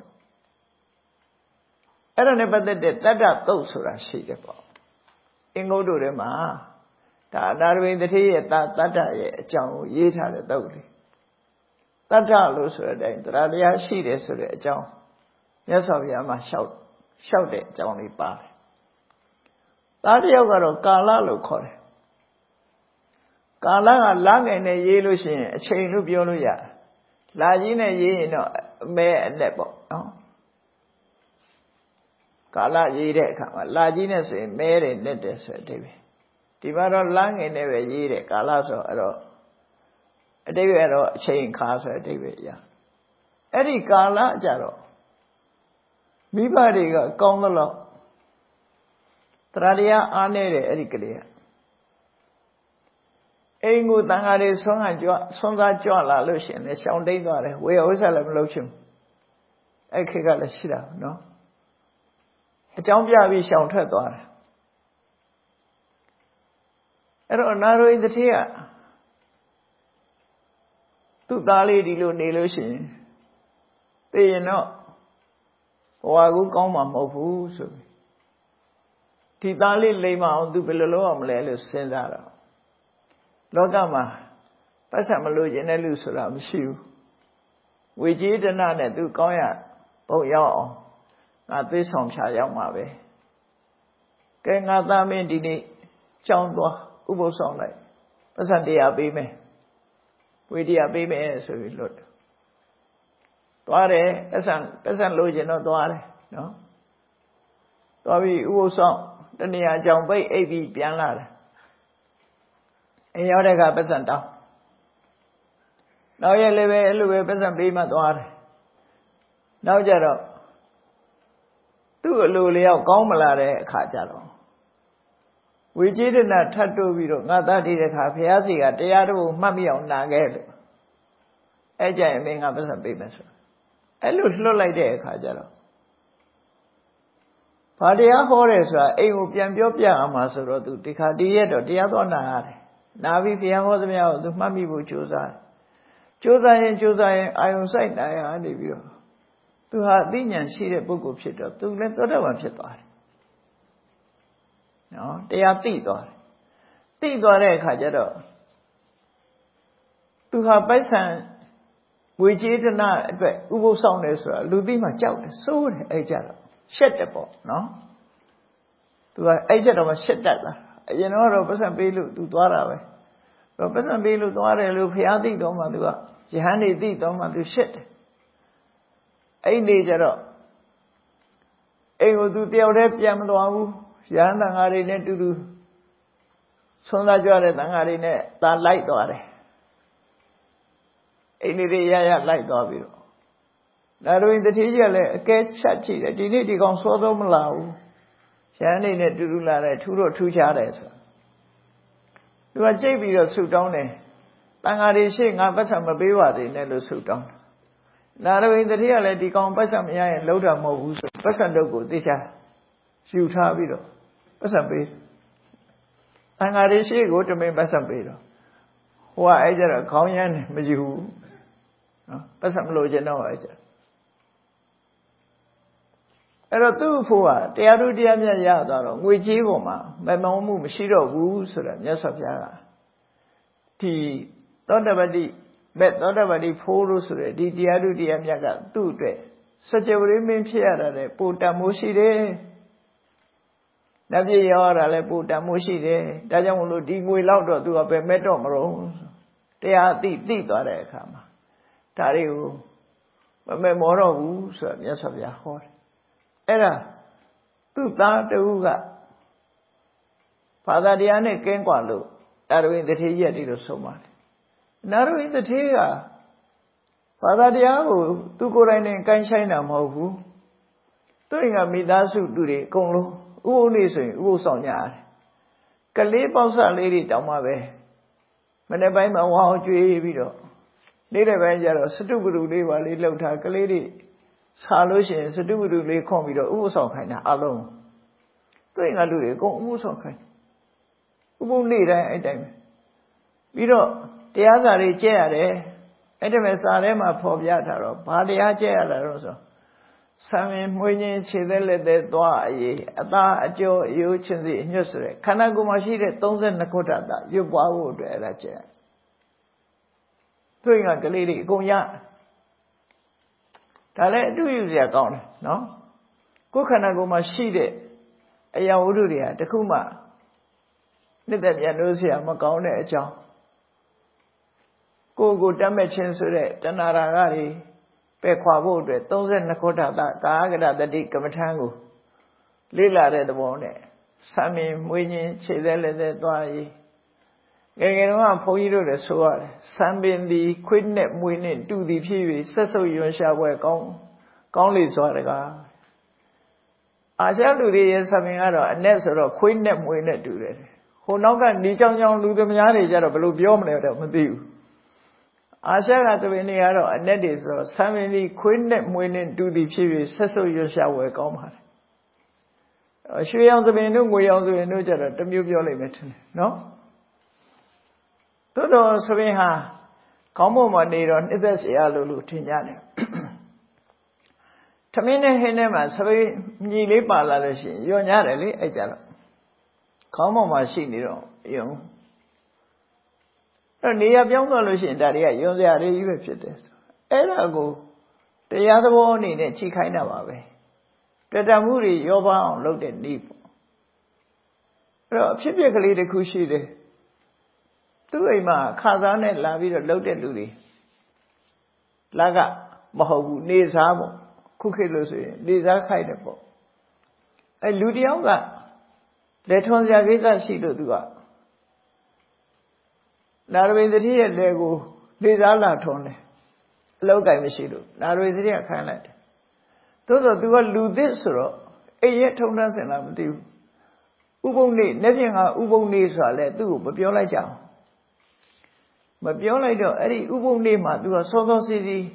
အဲ့ဒါနဲ့ပတ်သက်တဲ့တတ္တသုတ်ဆိုတာရှိတယ်ပေါ့အင်္ဂုတ္တထဲမှာဒါနာရမိန်တထေရဲ့သားတတ္တရဲ့အကြောင်းကိုရေးထားတဲ့သုတ်လေးတတ္တလို့ဆိုတဲ့အတိုင်းတရားတရားရှိတယ်ဆိုတဲ့အကြောင်းမြတ်စွာဘုရားမှာရှောက်ရှောက်တဲ့အကြောင်းလေးပါတယ်သားတယောက်ကတော့ကာလလို့ခေါ်တယ် ကာလကလငယ်နဲ့ရေးလို့ရှိရင်အချိန်လို့ပြောလို့ရတယ်လာကြီးနဲ့ရေးရင်တော့အမဲအနဲ့ပေါ့နော်ကာလရေးတဲ့အခါမှာလာကြီးနဲ့ဆိုရင်မဲတယ်နဲ့တယ်ဆိုတဲ့အဓိပ္ပာယ်ဒီမှာတော့လငယ်နဲ့ပဲရေးတယ်ကာလဆိုအဲ့တော့အဓိပ္ပာယ်တော့အချိန်ခါဆိုတဲ့အဓိပ္ပာယ်ရအဲ့ဒီကာလကြတော့မိဘတွေကကောင်းသလောက်တရားတရားအားနေတယ်အဲ့ဒီကလေးက အိမ်ကိုတန်ဃာတွေဆွမ်းကကြွဆွမ်းစားကြွလာလို့ရှိရင်လည်းရှောင်တိတ်သွားတယ်ဝေယဝိဆလည်းမလုပ်ချင်ဘူးအဲ့ခေတ်ကလည်းရှိတာနော်အကြောင်းပြပြီးရှောင်ထွက်သွားတယ်အဲ့တော့နာရိုဣတတိယသူ့သားလေးဒီလိုနေလို့ရှိရင်သိရင်တော့ဘဝကူကောင်းမှာမဟုတ်ဘူးဆိုပြီးဒီသားလေးလိမ္မာအောင်သူဘယ်လိုလုပ်အောင်မလဲလို့စဉ်းစားတော့ လောကမှာပတ်စံမလို့ခြင်းတဲ့လူဆိုတာမရှိဘူးဝေကြီးတနာနဲ့သူကောင်းရပုံရောက်အောင်ငါသိဆောင်ဖြာရောက်မှာပဲကဲငါသားမင်းဒီနေ့ကြောင်းသွားဥပုသ်ဆောင်လိုက်ပတ်စံတရားပေးမယ်ဝေတရားပေးမယ်ဆိုပြီးလွတ်တယ်သွားတယ်ပတ်စံပတ်စံလိုချင်တော့သွားတယ်နော်သွားပြီးဥပုသ်ဆောင်တဏှာကြောင့်ပိတ်အိပ်ပြီးပြန်လာတယ် အိမ်ရောက်တဲ့အခါပတ်စံတောင်းနောက်ရက်လည်းပဲအဲ့လိုပဲပတ်စံပေးမှသွားတယ်နောက်ကြတော့သူ့အလိုလျောက်ကောင်းမလာတဲ့အခါကျတော့ဝိจิตနာထတ်တိုးပြီးတော့ငါတတ်တည်တဲ့ခါဘုရားစီကတရားတော်မှတ်မိအောင်နာခဲ့လို့အဲ့ကြရင်မင်းကပတ်စံပေးမယ်ဆိုအဲ့လိုလွတ်လိုက်တဲ့အခါကျတော့ဘာတရားဟောတယ်ဆိုတာအိမ်ကိုပြန်ပြောပြအောင်မှာဆိုတော့သူဒီခါဒီရက်တော့တရားသွားနာရတယ် နာပြီးဘုရားဟောသမျှကိုသူမှတ်မိဖို့ကြိုးစားတယ်ကြိုးစားရင်ကြိုးစားရင်အာယုံစိုက်နာရနေပြီးတော့သူဟာအသိဉာဏ်ရှိတဲ့ပုဂ္ဂိုလ်ဖြစ်တော့သူလည်းသောတာပန်ဖြစ်သွားတယ်နော်တရားသိသွားတယ်သိသွားတဲ့အခါကျတော့သူဟာပိုက်ဆံဝေကျေတနာအတွက်ဥပုသ်ဆောင်တယ်ဆိုတာလူသိမှကြောက်တယ်စိုးတယ်အဲ့ကြတော့ရှက်တယ်ပေါ့နော်သူကအဲ့ကြတော့မှရှက်တတ်တာ အရင်တော့ပတ်စံပေးလို့သူသွားတာပဲတော့ပတ်စံပေးလို့သွားတယ်လို့ဖျားသိတော့မှသူကယဟန်နေသိတော့မှသူရှက်တယ်အဲ့ဒီကြတော့အိမ်ကိုသူတယောက်တည်းပြန်မသွားဘူးရဟန်းတန်ဃာတွေနဲ့တူတူဆွမ်းသားကြွတဲ့တန်ဃာတွေနဲ့သာလိုက်သွားတယ်အိမ်လေးရရလိုက်သွားပြီးတော့ဒါတို့တတိကြီးကလည်းအကဲချက်ကြည့်တယ်ဒီနေ့ဒီကောင်စောသောမလာဘူး ရဟန်းနေနဲ့တူတူလာတယ်ထူတော့ထူးခြားတယ်ဆိုသူကကြိတ်ပြီးတော့ဆူတောင်းတယ်တန်ဃာတွေရှေ့ငါပတ်စံမပေးပါသေးနဲ့လို့ဆူတောင်းနာရဝိတတိကလည်းဒီကောင်ပတ်စံမရရင်လှုပ်တာမဟုတ်ဘူးဆိုပတ်စံတော့ကိုသိချာယူထားပြီးတော့ပတ်စံပေးတန်ဃာတွေရှေ့ကိုတမင်ပတ်စံပေးတော့ဟိုကအဲ့ကြတော့ခေါင်းရမ်းနေမယူဘူးနော်ပတ်စံမလို့ကျင်တော့အဲ့ကြ အဲ့တော့သူ့ဖို့ကတရားသူတရားမြတ်ရသွားတော့ငွေကြေးပေါ်မှာမမောမှုမရှိတော့ဘူးဆိုတာမြတ်စွာဘုရားကဒီသောတပတိမဲ့သောတပတိဖိုးလို့ဆိုရယ်ဒီတရားသူတရားမြတ်ကသူ့အတွက်စကြဝဠာမင်းဖြစ်ရတာလေပိုတတ်မိုးရှိတယ်။နတ်ပြည်ရောတာလည်းပိုတတ်မိုးရှိတယ်။ဒါကြောင့်မလို့ဒီငွေလောက်တော့သူကပဲမဲ့တော့မလို့တရားအသိသိသွားတဲ့အခါမှာဒါတွေကိုမမဲ့မောတော့ဘူးဆိုတာမြတ်စွာဘုရားဟောတယ် အဲ့ဒါသူ့သားတူကဘာသာတရားနဲ့ကင်းကွာလို့တာရဝိတထေရက်ဒီလိုဆုံးပါတယ်နာရဝိတထေကဘာသာတရားကိုသူကိုယ်တိုင်နဲ့ကိုင်းဆိုင်တာမဟုတ်ဘူးသူ့ရင်ကမိသားစုတူတွေအကုန်လုံးဥပုပ်နေ့ဆိုရင်ဥပုပ်ဆောင်ကြရတယ်ကလေးပေါက်စလေးတွေတောင်းမှပဲမနေ့ပိုင်းမှာဝါအောင်ကျွေးပြီးတော့နေ့တဲ့ပိုင်းကျတော့စတုပ္ပရုလေးပါလေးလှုပ်ထားကလေးတွေ စားလို့ရှိရင်စတုပ္ပရုလေးခွန်ပြီးတော့ဥပုဆောင်ခိုင်းတာအလုံးတွေ့ငါလူတွေအကုန်ဥပုဆောင်ခိုင်းဥပုနေ့တိုင်းအဲ့တိုင်းပဲပြီးတော့တရားစာတွေကျက်ရတယ်အဲ့ဒီမဲ့စာထဲမှာဖော်ပြထားတော့ဘာတရားကျက်ရတာတော့ဆိုဆံရင်မွေးခြင်းခြေသက်လက်သက်သွားအရေးအသာအကျော်အယိုးချင်းစီအညွတ်ဆိုတဲ့ခန္ဓာကိုယ်မှာရှိတဲ့32ခုဓာတ်ရွတ်ပွားဖို့အတွက်အဲ့ဒါကျက်တွေ့ငါကလေးတွေအကုန်ရ ဒါလည်းအတူယူစရာကောင်းတယ်နော်ကိုယ်ခန္ဓာကိုယ်မှာရှိတဲ့အရာဝတ္ထုတွေဟာတခုမှနှစ်သက်မြတ်လို့ဆရာမကောင်းတဲ့အကြောင်းကိုယ်ကိုတတ်မဲ့ခြင်းဆိုတဲ့တဏှာရာဂတွေပယ်ခွာဖို့အတွက်32ခုထာတကာဂရတတိကမ္မထံကိုလေ့လာတဲ့သဘောနဲ့ဆံမင်မွေးခြင်းခြေသက်လက်သက်သွားရေး ငယ်ငယ်တုန်းကဘုန်းကြီးတို့လည်းဆိုရတယ်စံပင်သည်ခွေးနဲ့မွေးနဲ့တူသည်ဖြစ်၍ဆက်ဆုပ်ရွံရှာပွဲကောင်းကောင်းလေစွာတကားအာရှလူတွေရဲ့စံပင်ကတော့အ내ဆိုတော့ခွေးနဲ့မွေးနဲ့တူတယ်ဟိုနောက်ကနေကြောင်ကြောင်လူသမားတွေကြတော့ဘယ်လိုပြောမလဲတော့မသိဘူးအာရှကသပင်တွေကတော့အ내တွေဆိုတော့စံပင်သည်ခွေးနဲ့မွေးနဲ့တူသည်ဖြစ်၍ဆက်ဆုပ်ရွံရှာပွဲကောင်းပါတယ်ရွှေရောင်သပင်တို့ငွေရောင်သပင်တို့ကြတော့တမျိုးပြောလိုက်မယ်ထင်တယ်နော် သို့တော်ဆိုရင်ဟာခေါင်းပေါ်မှာနေတော့နှစ်သက်เสียလို့လို့ထင်ကြတယ်ထမင်းနဲ့ဟင်းထဲမှာစပိန်ညီလေးပါလာလို့ရှိရင်ယွန်ရတယ်လေအဲ့ကြတော့ခေါင်းပေါ်မှာရှိနေတော့ယွန်အဲ့နေရာပြောင်းသွားလို့ရှိရင်ဒါတွေကယွန်စရာတွေကြီးပဲဖြစ်တယ်အဲ့ဒါကိုတရားသဘောအနေနဲ့ချိန်ခိုင်းတာပါပဲတွေ့တာမှုတွေရောပါအောင်လုပ်တဲ့နေ့ပေါ့အဲ့တော့အဖြစ်အပျက်ကလေးတစ်ခုရှိတယ် သူ့အိမ်မှာခါစားနဲ့လာပြီးတော့လှုပ်တဲ့လူတွေလာကမဟုတ်ဘူးနေစားပေါ့ခုခေတ်လို့ဆိုရင်နေစားခိုက်တယ်ပေါ့အဲလူတယောက်ကလက်ထွန်စရာကိစ္စရှိလို့သူကနာရဝိသတိရဲ့လက်ကိုနေစားလာထွန်တယ်အလောက်ကင်မရှိလို့နာရဝိသတိကခိုင်းလိုက်တယ်သို့တော့သူကလူသစ်ဆိုတော့အိမ်ရဲ့ထုံတန်းစင်လားမသိဘူးဥပုံနေလက်ဖြင့်ကဥပုံနေဆိုတာလဲသူ့ကိုမပြောလိုက်ကြအောင် မပြောလိုက်တော့အဲ့ဒီဥပုံနေမှာသူကစောစောစီးစီး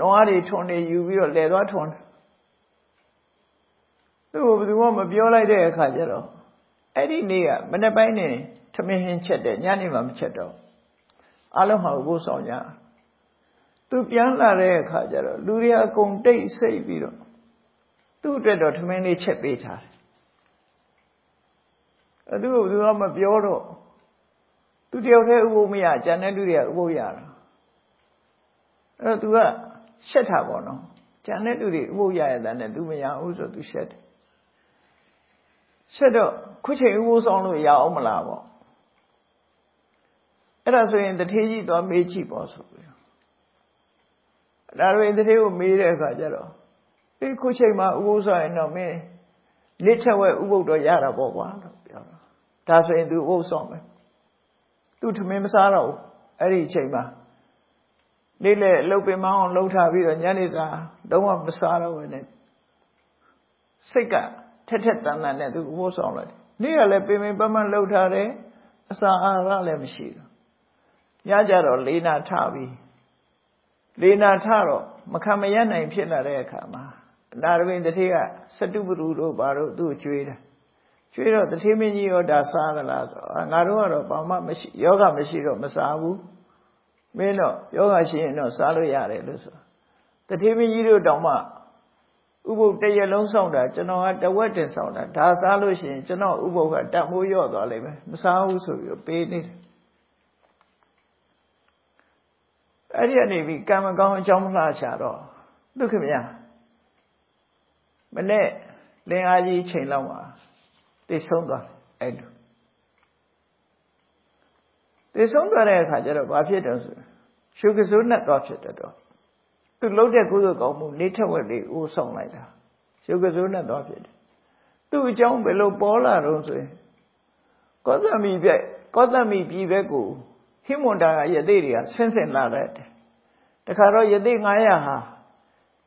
နွားတွေထွန်နေယူပြီးတော့လဲသွားထွန်တယ်သူ့ကိုဘယ်သူမှမပြောလိုက်တဲ့အခါကျတော့အဲ့ဒီနေ့ကမနေ့ပိုင်းနေထမင်းဟင်းချက်တယ်ညနေမှမချက်တော့အလုံးဟာဘိုးဆောင်ကြသူပြန်လာတဲ့အခါကျတော့လူတွေအကုန်တိတ်ဆိတ်ပြီးတော့သူ့အတွက်တော့ထမင်းလေးချက်ပေးထားတယ်အဲသူ့ကိုဘယ်သူမှမပြောတော့ သူတယောက်တည်းဥပုပ်မရကျန်တဲ့လူတွေကဥပုပ်ရတာအဲ့တော့ तू ကရှက်တာပေါ့နော်ကျန်တဲ့လူတွေဥပုပ်ရရတဲ့နဲ့ तू မရဘူးဆို तू ရှက်တယ်ရှက်တော့ခုချိန်ဥပုပ်ဆောင်လို့ရအောင်မလားပေါ့အဲ့ဒါဆိုရင်တထေးကြီးသွားမေးကြည့်ပေါ့ဆိုပြီးဒါတွေတထေးကိုမေးတဲ့အခါကျတော့အေးခုချိန်မှာဥပုပ်ဆောင်ရင်တော့မင်းလက်ချက်ဝဲဥပုပ်တော့ရတာပေါ့ကွာလို့ပြောတာဒါဆိုရင် तू ဥပုပ်ဆောင်မယ် သူထမင်းမစားတော့ဘူးအဲ့ဒီအချိန်မှာနေ့လေလှုပ်ပင်မအောင်လှုပ်ထားပြီးတော့ညနေစာတော့မစားတော့ဘူးနဲ့စိတ်ကထက်ထက်တန်တန်နဲ့သူဥပုသ်ဆောင်လိုက်တယ်နေ့ကလည်းပင်ပင်ပန်းပန်းလှုပ်ထားတယ်အစာအာဟာရလည်းမရှိဘူးညကြတော့လေးနာထပြီးလေးနာထတော့မခံမရနိုင်ဖြစ်လာတဲ့အခါမှာနာရဝိန်တတိကစတုပရုတို့ဘာတို့သူ့ကျွေးတယ် ကျွေးတော့တတိမင်းကြီးရောဒါစားသလားဆိုငါတို့ကတော့ဘာမှမရှိယောဂမရှိတော့မစားဘူးမင်းတော့ယောဂရှိရင်တော့စားလို့ရတယ်လို့ဆိုတတိမင်းကြီးတို့တောင်မှဥပုပ်တရလုံးဆောင်တာကျွန်တော်ကတဝက်တင်ဆောင်တာဒါစားလို့ရှိရင်ကျွန်တော်ဥပုပ်ကတတ်မိုးရော့သွားလိမ့်မယ်မစားဘူးဆိုပြီးတော့ပေးနေတယ်အဲ့ဒီကနေပြီးကံမကောင်းအကြောင်းမလှချတော့ဒုက္ခမရမနဲ့လင်အားကြီးချိန်လောက်မှာ သိဆုံးသွားတယ်အဲ့လိုသိဆုံးသွားတဲ့အခါကျတော့ဘာဖြစ်တယ်ဆိုရှုကစိုးနဲ့သွားဖြစ်တယ်တော့သူလှုပ်တဲ့ကုသိုလ်ကောင်းမှုနေထက်ဝက်လေးအိုးဆောင်လိုက်တာရှုကစိုးနဲ့သွားဖြစ်တယ်သူ့အကြောင်းဘယ်လိုပေါ်လာတော့ဆိုရင်ကောသမီပြက်ကောသမီပြည်ဘက်ကိုဟိမွန်တာကယသိတွေကဆင်းဆင်းလာတဲ့တခါတော့ယသိ900ဟာ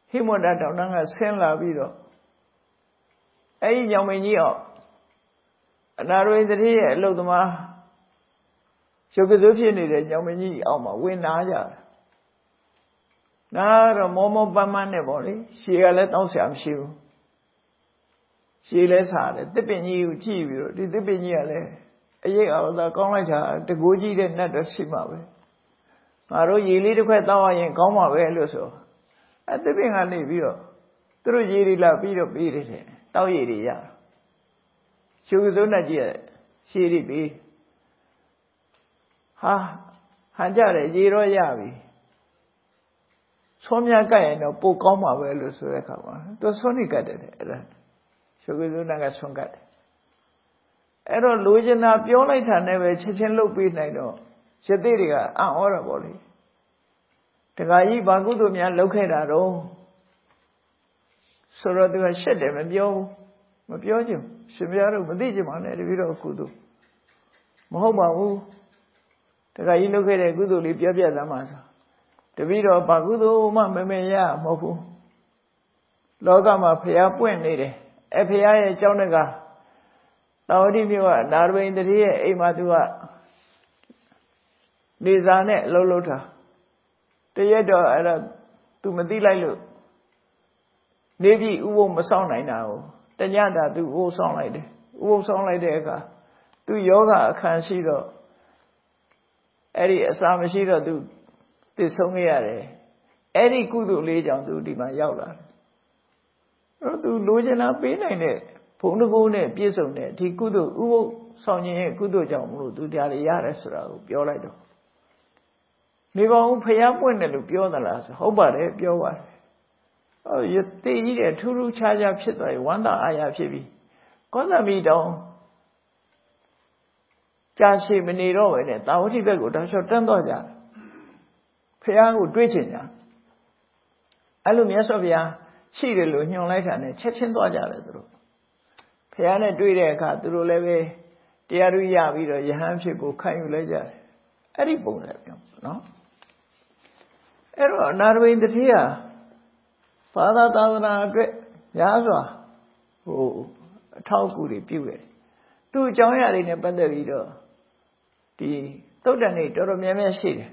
ဟိမွန်တာတောင်တန်းကဆင်းလာပြီးတော့အဲ့ဒီညောင်မင်းကြီးအောင် အနာရဝိသတိရဲ့အလုသမားရုပ်ကစိုးဖြစ်နေတဲ့ညောင်မင်းကြီးအောက်မှာဝင်နာကြတယ်နာတော့မောမောပန်းပန်းနဲ့ပေါ့လေရှည်ကလည်းတောင်းဆရာမရှိဘူးရှည်လဲစားတယ်တစ်ပင်ကြီးကိုကြည့်ပြီးတော့ဒီတစ်ပင်ကြီးကလည်းအရေးအောင်သာကောင်းလိုက်တာတကိုးကြီးတဲ့နတ်တော့ရှိမှာပဲငါတို့ရေလေးတစ်ခွက်တောင်းရရင်ကောင်းမှာပဲလို့ဆိုအဲတစ်ပင်ကနေပြီးတော့သူတို့ရေတွေလာပြီးတော့ပြီးတယ်တောက်ရည်တွေရ ရှုပ်စိုးနဲ့ကြည့်ရရှည်တွေပြီးဟာဟန်ကြတယ်ရေတော့ရပြီဆွမ်းမြကတ်ရင်တော့ပိုကောင်းမှာပဲလို့ဆိုတဲ့အခါမှာသူဆွမ်းနေကတ်တယ်အဲ့ဒါရှုပ်စိုးနဲ့ကဆွမ်းကတ်တယ်အဲ့တော့လိုချင်တာပြောလိုက်တာနဲ့ပဲချက်ချင်းလုပ်ပေးနိုင်တော့ရသေးတွေကအံ့ဩတော့ဗောလေတခါကြီးဘာကုသိုလ်များလုပ်ခဲ့တာတော့ဆိုတော့သူကရှက်တယ်မပြောဘူးမပြောချင် ရှင်ပြားတို့မသိချင်ပါနဲ့တပည့်တော်ကုသိုလ်မဟုတ်ပါဘူးတခါကြီးလုပ်ခဲ့တဲ့ကုသိုလ်လေးပြောပြသမ်းပါဆိုတပည့်တော်ဘာကုသိုလ်မှမမေရမဟုတ်ဘူးလောကမှာဖျားပွင့်နေတယ်အဖျားရဲ့အကြောင်းတကတာဝတိမြို့ကနာရဝိန်တတိရဲ့အိမ်မှာသူကနေစာနဲ့အလုပ်လုပ်တာတရက်တော့အဲ့ဒါသူမသိလိုက်လို့နေပြီဥပုံမဆောင်နိုင်တာကို တညတာသူဥပုံဆောင်လိုက်တယ်ဥပုံဆောင်လိုက်တဲ့အခါသူယောဂအခန်းရှိတော့အဲ့ဒီအစာမရှိတော့သူတည်ဆုံးခဲ့ရတယ်အဲ့ဒီကုသိုလ်လေးကြောင့်သူဒီမှာရောက်လာတယ်အဲ့တော့သူလိုချင်တာပေးနိုင်တဲ့ဘုံတကူနဲ့ပြည့်စုံတဲ့ဒီကုသိုလ်ဥပုပ်ဆောင်ခြင်းရဲ့ကုသိုလ်ကြောင့်မလို့သူတရားတွေရတယ်ဆိုတာကိုပြောလိုက်တော့နေပါဦးဖျားပွင့်တယ်လို့ပြောသလားဆိုဟုတ်ပါတယ်ပြောပါတယ်ဟော ရတိကြီးတဲ့ထူးထူးခြားခြားဖြစ်သွားရင်ဝမ်းသာအားရဖြစ်ပြီးကောသမီတောင်ကြာရှည်မနေတော့ပဲနဲ့တာဝတိဘက်ကိုတောက်လျှောက်တန်းတော့ကြဖះကိုတွေးချင်ကြအဲ့လိုမြတ်စွာဘုရားရှိတယ်လို့ညွှန်လိုက်တာနဲ့ချက်ချင်းသွားကြတယ်သူတို့ဘုရားနဲ့တွေ့တဲ့အခါသူတို့လည်းပဲတရားဓုရပြီးတော့ယဟန်ဖြစ်ကိုခံယူလိုက်ကြတယ်အဲ့ဒီပုံစံပြောနော်အဲ့တော့အနာရဝိန်တတိယ ဘာသာသာသနာအတွက်ရာစွာဟိုအထောက်အကူတွေပြုတယ်သူ့အကြောင်းအရာတွေနဲ့ပတ်သက်ပြီးတော့ဒီတုတ်တန်တွေတော်တော်များများရှိတယ်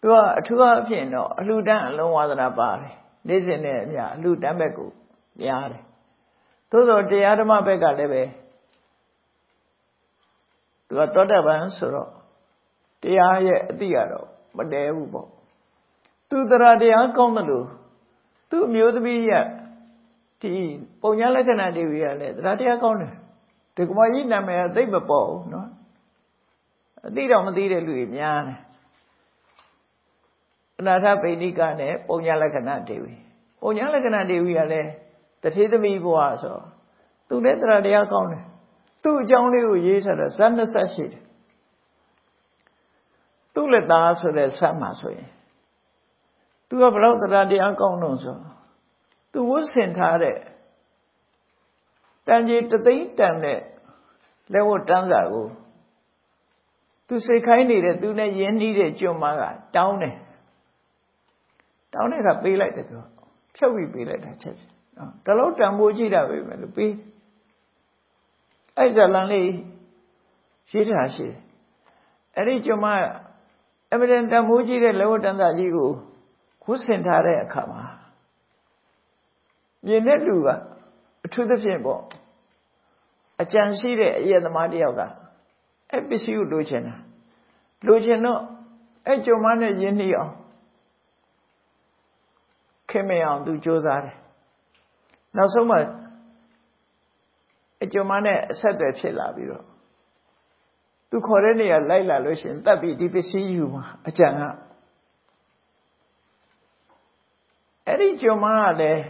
သူကအထူးအဖြစ်တော့အလှတန်းအလုံးဝါသနာပါတယ်နေ့စဉ်နဲ့အမျှအလှတန်းဘက်ကိုများတယ်သို့သောတရားဓမ္မဘက်ကလည်းပဲသူကသောတပန်ဆိုတော့တရားရဲ့အတိကတော့မတဲဘူးပေါ့သူတရားတရားကောင်းတယ်လို့ သူ့မျိုးသမီးရဲ့ဒီပုံညာလက္ခဏာတွေကြီးကလည်းတရားတရားကောင်းတယ်ဒီကမကြီးနာမည်သိမပေါ်ဘူးနော်အသိတော့မသိတဲ့လူတွေများတယ်အနာထပိဏိကနဲ့ပုံညာလက္ခဏာဒေဝီပုံညာလက္ခဏာဒေဝီကလည်းတထေသမီးဘဝဆိုသူလည်းတရားတရားကောင်းတယ်သူ့အကြောင်းလေးကိုရေးထားတာဇတ်နှစ်ဆက်ရှိတယ်သူ့လက်သားဆိုတဲ့ဇတ်မှာဆိုရင် သူကဘလောက်တရားတရားကောင်းတော့ဆိုသူဝတ်ဆင်ထားတဲ့တန်ကြီးတသိန်းတန်တဲ့လက်ဝတ်တန်းစာကိုသူစိတ်ခိုင်းနေတဲ့သူနဲ့ယဉ်နှီးတဲ့ကျွန်းမကတောင်းတယ်တောင်းတဲ့အခါပေးလိုက်တယ်သူဖြုတ်ပြီးပေးလိုက်တာချက်ချင်းနော်တလုံးတန်ဖိုးကြည့်တာပဲမယ်လို့ပေးအဲ့ဇလန်လေးရေးထားရှိတယ်အဲ့ဒီကျွန်းမအမရန်တန်ဖိုးကြည့်တဲ့လက်ဝတ်တန်းစာကြီးကို ဝတ်ဆင်ထားတဲ့အခါမှာမြင်တဲ့လူကအထူးသဖြင့်ပေါ့အကြံရှိတဲ့အယက်သမားတယောက်ကအဲ့ပစ္စည်းကိုလိုချင်တာလိုချင်တော့အဲ့ကြုံမနဲ့ရင်းနှီးအောင်ခင်မအောင်သူစ조사တယ်နောက်ဆုံးမှအကြုံမနဲ့အဆက်အသွယ်ဖြစ်လာပြီးတော့သူခေါ်တဲ့နေရာလိုက်လာလို့ရှိရင်တက်ပြီးဒီပစ္စည်းယူမှာအကြံက အဲ့ဒီကြုံမကလည်း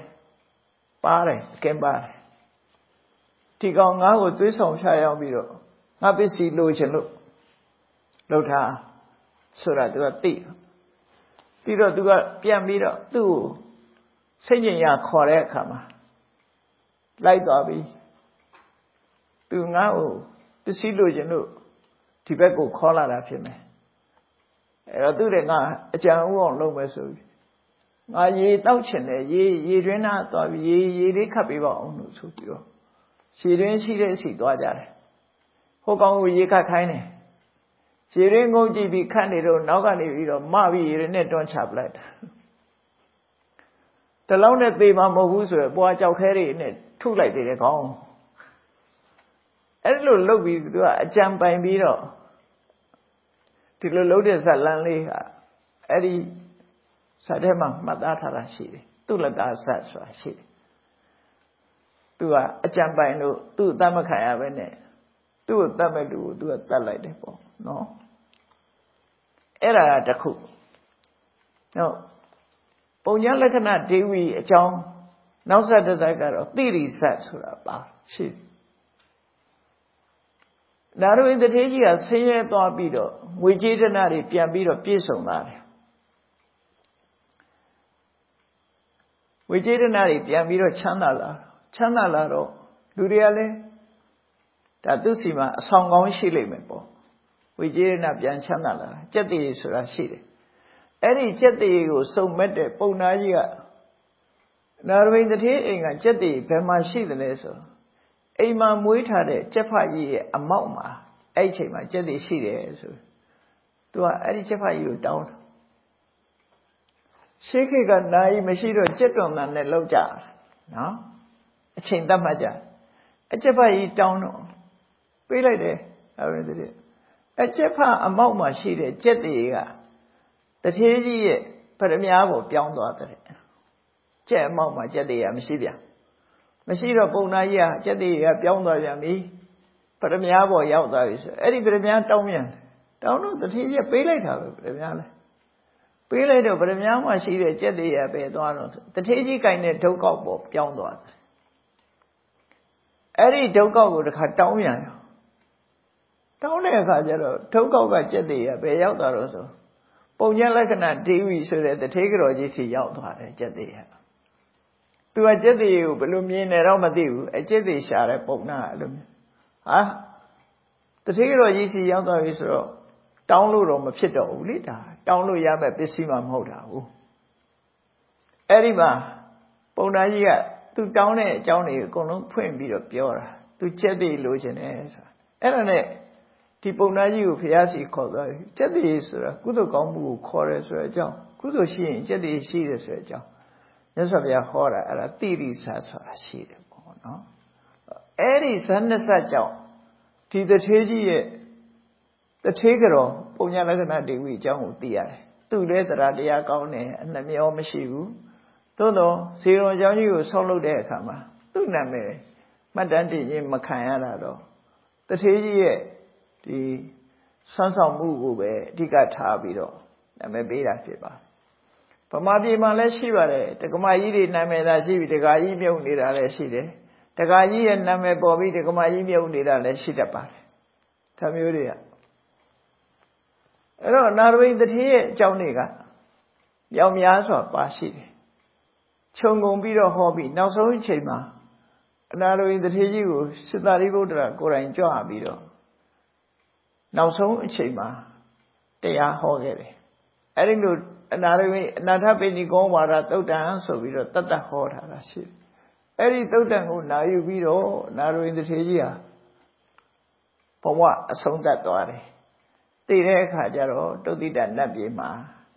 ပါတယ်အကင်ပါတယ်ဒီကောင်ငါ့ကိုသွေးဆောင်ဖြာရောက်ပြီးတော့ငါပစ္စည်းလိုချင်လို့လှုပ်ထားဆိုတာသူကသိပြီးတော့သူကပြန်ပြီးတော့သူ့ကိုစိတ်ညင်ရခေါ်တဲ့အခါမှာလိုက်သွားပြီးသူငါ့ကိုပစ္စည်းလိုချင်လို့ဒီဘက်ကိုခေါ်လာတာဖြစ်မယ်အဲ့တော့သူတဲ့ငါအကြံဥအောင်လုပ်မယ်ဆိုပြီး ငါရေတောက်ချင်တယ်ရေရေတွင်းသားသွားပြီးရေရေလေးခတ်ပေးပါအောင်လို့ဆိုပြီးတော့ရေတွင်းရှိတဲ့အစီသွားကြတယ်ဟိုကောင်ကိုရေခတ်ခိုင်းတယ်ရေတွင်းငုံကြည့်ပြီးခတ်နေတော့နောက်ကနေပြီးတော့မပြီးရေနဲ့တွန်းချပလိုက်တာတလုံးနဲ့သေမှာမဟုတ်ဘူးဆိုရယ်ပွားကြောက်ခဲတွေနဲ့ထုလိုက်တယ်ကောင်းအဲ့လိုလုပ်ပြီးသူကအကြံပိုင်ပြီးတော့ဒီလိုလုပ်တဲ့ဇက်လန်းလေးဟာအဲ့ဒီ ဇက်ထဲမှာမှတ်သားထားတာရှိတယ်သူ့လက်သားဇက်ဆိုတာရှိတယ်သူကအကြံပိုင်လို့သူ့အသက်မခံရပဲနဲ့သူ့ကိုတတ်မဲ့လူကိုသူကတတ်လိုက်တယ်ပေါ့နော်အဲ့ဒါတခုနော်ပုံညာလက္ခဏာဒေဝီအကြောင်းနောက်ဆက်တစ်ဆက်ကတော့တိရိဇတ်ဆိုတာပါရှိနာရဝိတထေကြီးကဆင်းရဲသွားပြီးတော့ငွေကြေးဒနာတွေပြန်ပြီးတော့ပြည့်စုံလာတယ်ဝေ ကျေဒနာတွေပြန်ပြီးတော့ချမ်းသာလာချမ်းသာလာတော့လူတွေကလည်းဒါသူစီမှာအဆောင်ကောင်းရှိလိမ့်မယ်ပေါ့ဝိကျေနပြန်ချမ်းသာလာတာကြက်တည်ဆိုတာရှိတယ်အဲ့ဒီကြက်တည်ကိုစုံမဲ့တဲ့ပုံနာကြီးကနာရဝိန်တထေးအိမ်ကကြက်တည်ဘယ်မှာရှိတယ်လဲဆိုအိမ်မှာမွေးထားတဲ့ကြက်ဖကြီးရဲ့အမောက်မှာအဲ့ဒီချိန်မှာကြက်တည်ရှိတယ်ဆိုသူကအဲ့ဒီကြက်ဖကြီးကိုတောင်း ရှေးခေတ်ကနိုင်မရှိတော့ကြက်တွန်တန်နဲ့လောက်ကြနော်အချိန်သတ်မှတ်ကြအကြက်ဖကြီးတောင်းတော့ပေးလိုက်တယ်အဲ့ဒါတည်းအကျက်ဖအမောက်မှာရှိတဲ့ကြက်တွေကတထေးကြီးရဲ့ပရမ ्या ကိုပြောင်းသွားတယ်ကြက်အမောက်မှာကြက်တွေကမရှိပြန်မရှိတော့ပုံနာကြီးကကြက်တွေကပြောင်းသွားပြန်ပြီပရမ ्या ပေါ်ရောက်သွားပြီဆိုအဲ့ဒီပရမ ्या တောင်းပြန်တောင်းတော့တထေးကြီးပေးလိုက်တာပဲပရမ ्या လဲ ပေးလိုက်တော့ပရမ ्या မှာရှိတဲ့ကြက်တွေကပဲသွားတော့တထေးကြီးကင်တဲ့ဒုက္ခပေါ်ပြောင်းသွားတယ်အဲ့ဒီဒုက္ခကိုတခါတောင်းပြန်ရောတောင်းတဲ့အခါကျတော့ဒုက္ခကကြက်တည်းရဘယ်ရောက်သွားတော့ဆိုပုံညလက္ခဏာဒေဝီဆိုတဲ့တထေးကြော်ကြီးစီရောက်သွားတယ်ကျက်သေးဟာသူကကျက်သေးကိုဘယ်လိုမြင်နေတော့မသိဘူးအကျက်သေးရှာတဲ့ပုံနာအဲ့လိုဟာတထေးကြော်ကြီးစီရောက်သွားပြီဆိုတော့ တောင်းလို့တော့မဖြစ်တော့ဘူးလေဒါတောင်းလို့ရမဲ့ပစ္စည်းမှမဟုတ်တာဘူးအဲ့ဒီမှာပုံနာကြီးကသူတောင်းတဲ့အကြောင်းတွေအကုန်လုံးဖွင့်ပြီးတော့ပြောတာသူချက်သေးလိုချင်တယ်ဆိုတာအဲ့ဒါနဲ့ဒီပုံနာကြီးကိုဖျားစီခေါ်သွားပြီချက်သေးဆိုတာကုသိုလ်ကောင်းမှုကိုခေါ်တယ်ဆိုတဲ့အကြောင်းကုသိုလ်ရှိရင်ချက်သေးရှိတယ်ဆိုတဲ့အကြောင်းမြတ်စွာဘုရားဟောတာအဲ့ဒါတိရိစာဆိုတာရှိတယ်ပေါ့နော်အဲ့ဒီဇန်နစကြောင့်ဒီတထေးကြီးရဲ့ တထေးကြောပုံညာလက္ခဏာဒေဝီအကြောင်းကိုသိရတယ်သူလည်းတရားတရားကောင်းတယ်အနှမျောမရှိဘူးသို့တော့ဇေရုံအကြောင်းကြီးကိုဆောက်လုပ်တဲ့အခါမှာသူ့နာမည်မှတ်တမ်းတင်ခြင်းမခံရတာတော့တထေးကြီးရဲ့ဒီဆွမ်းဆောင်မှုကိုပဲအဓိကထားပြီးတော့နာမည်ပေးတာဖြစ်ပါဗမာပြည်မှာလည်းရှိပါတယ်တက္ကမကြီးတွေနာမည်သာရှိပြီးတက္ကကြီးမြုပ်နေတာလည်းရှိတယ်တက္ကကြီးရဲ့နာမည်ပေါ်ပြီးတက္ကမကြီးမြုပ်နေတာလည်းရှိတတ်ပါတယ်ဒါမျိုးတွေက အဲ့တော့နာရဝိတထေးရဲ့အကြောင်းတွေကပြောင်များစွာပါရှိတယ်ခြုံငုံပြီးတော့ဟောပြီးနောက်ဆုံးအချိန်မှာအနာရဝိတထေးကြီးကိုစစ်သာရိပုတ္တရာကိုယ်တိုင်ကြွပြီးတော့နောက်ဆုံးအချိန်မှာတရားဟောခဲ့တယ်အဲ့ဒီလိုအနာရဝိအနာထပိဏိကောဝါဒသုတ်တံဆိုပြီးတော့တတ်တတ်ဟောထားတာရှိတယ်အဲ့ဒီသုတ်တံကိုနာယူပြီးတော့နာရဝိတထေးကြီးဟာဘဝအဆုံးသတ်သွားတယ် သိတဲ့အခါကျတော့တုတ်တိတနတ်ပြည်မှာ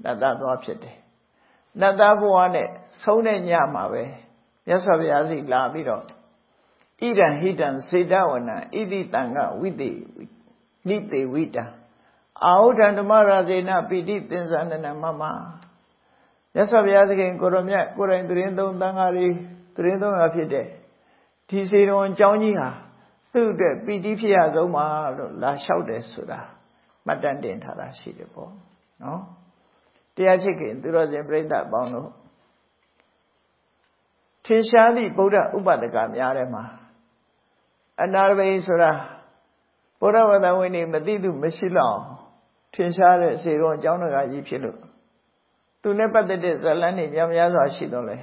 နတ်သားသွားဖြစ်တယ်နတ်သားဘဝနဲ့ဆုံးတဲ့ညမှာပဲမြတ်စွာဘုရားစီလာပြီးတော့ဣဒံဟိတံစေတဝနံဣတိတံကဝိတိနိတေဝိတံအာဟုဒံဓမ္မရာဇေနပိတိသင်္ဇာနနမမမြတ်စွာဘုရားသခင်ကိုရမြတ်ကိုယ်တိုင်တရင်သုံးတန်ဃာတွေတရင်သုံးရာဖြစ်တဲ့ဒီစေတော်အကြောင်းကြီးဟာသူ့အတွက်ပီတိဖြစ်ရဆုံးပါလို့လာလျှောက်တယ်ဆိုတာ မှတ်တမ်းတင်ထားတာရှိတယ်ပေါ့နော်တရားချစ်ခင်သူတော်စင်ပြိဿပေါင်းတို့ထင်ရှားသည့်ဗုဒ္ဓဥပဒကများထဲမှာအနာရဘိဆိုတာဘုရားဝတ္တဝင်နေမသိသူမရှိလောက်ထင်ရှားတဲ့စေတော်အကြောင်းတော်ကြီးဖြစ်လို့သူနဲ့ပတ်သက်တဲ့ဇလန်းတွေများများစွာရှိတော့လေ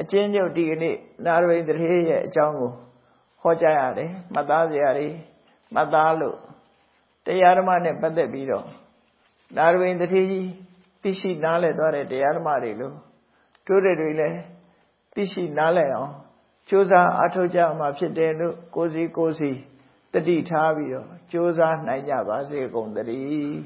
အချင်းချုပ်ဒီကနေ့နာရဘိတရေရဲ့အကြောင်းကိုဟောကြားရတယ်မှတ်သားစရာတွေမှတ်သားလို့ တရားဓမ္မနဲ့ပတ်သက်ပြီးတော့နာရဘိတရေကြီးသိရှိနားလည်သွားတဲ့တရားဓမ္မတွေလို့တို့တွေလည်းသိရှိနားလည်အောင်ကြိုးစားအထောက်ကြမှာဖြစ်တယ်လို့ကိုစီကိုစီတတိထားပြီးတော့ကြိုးစားနိုင်ကြပါစေကုန်သတည်း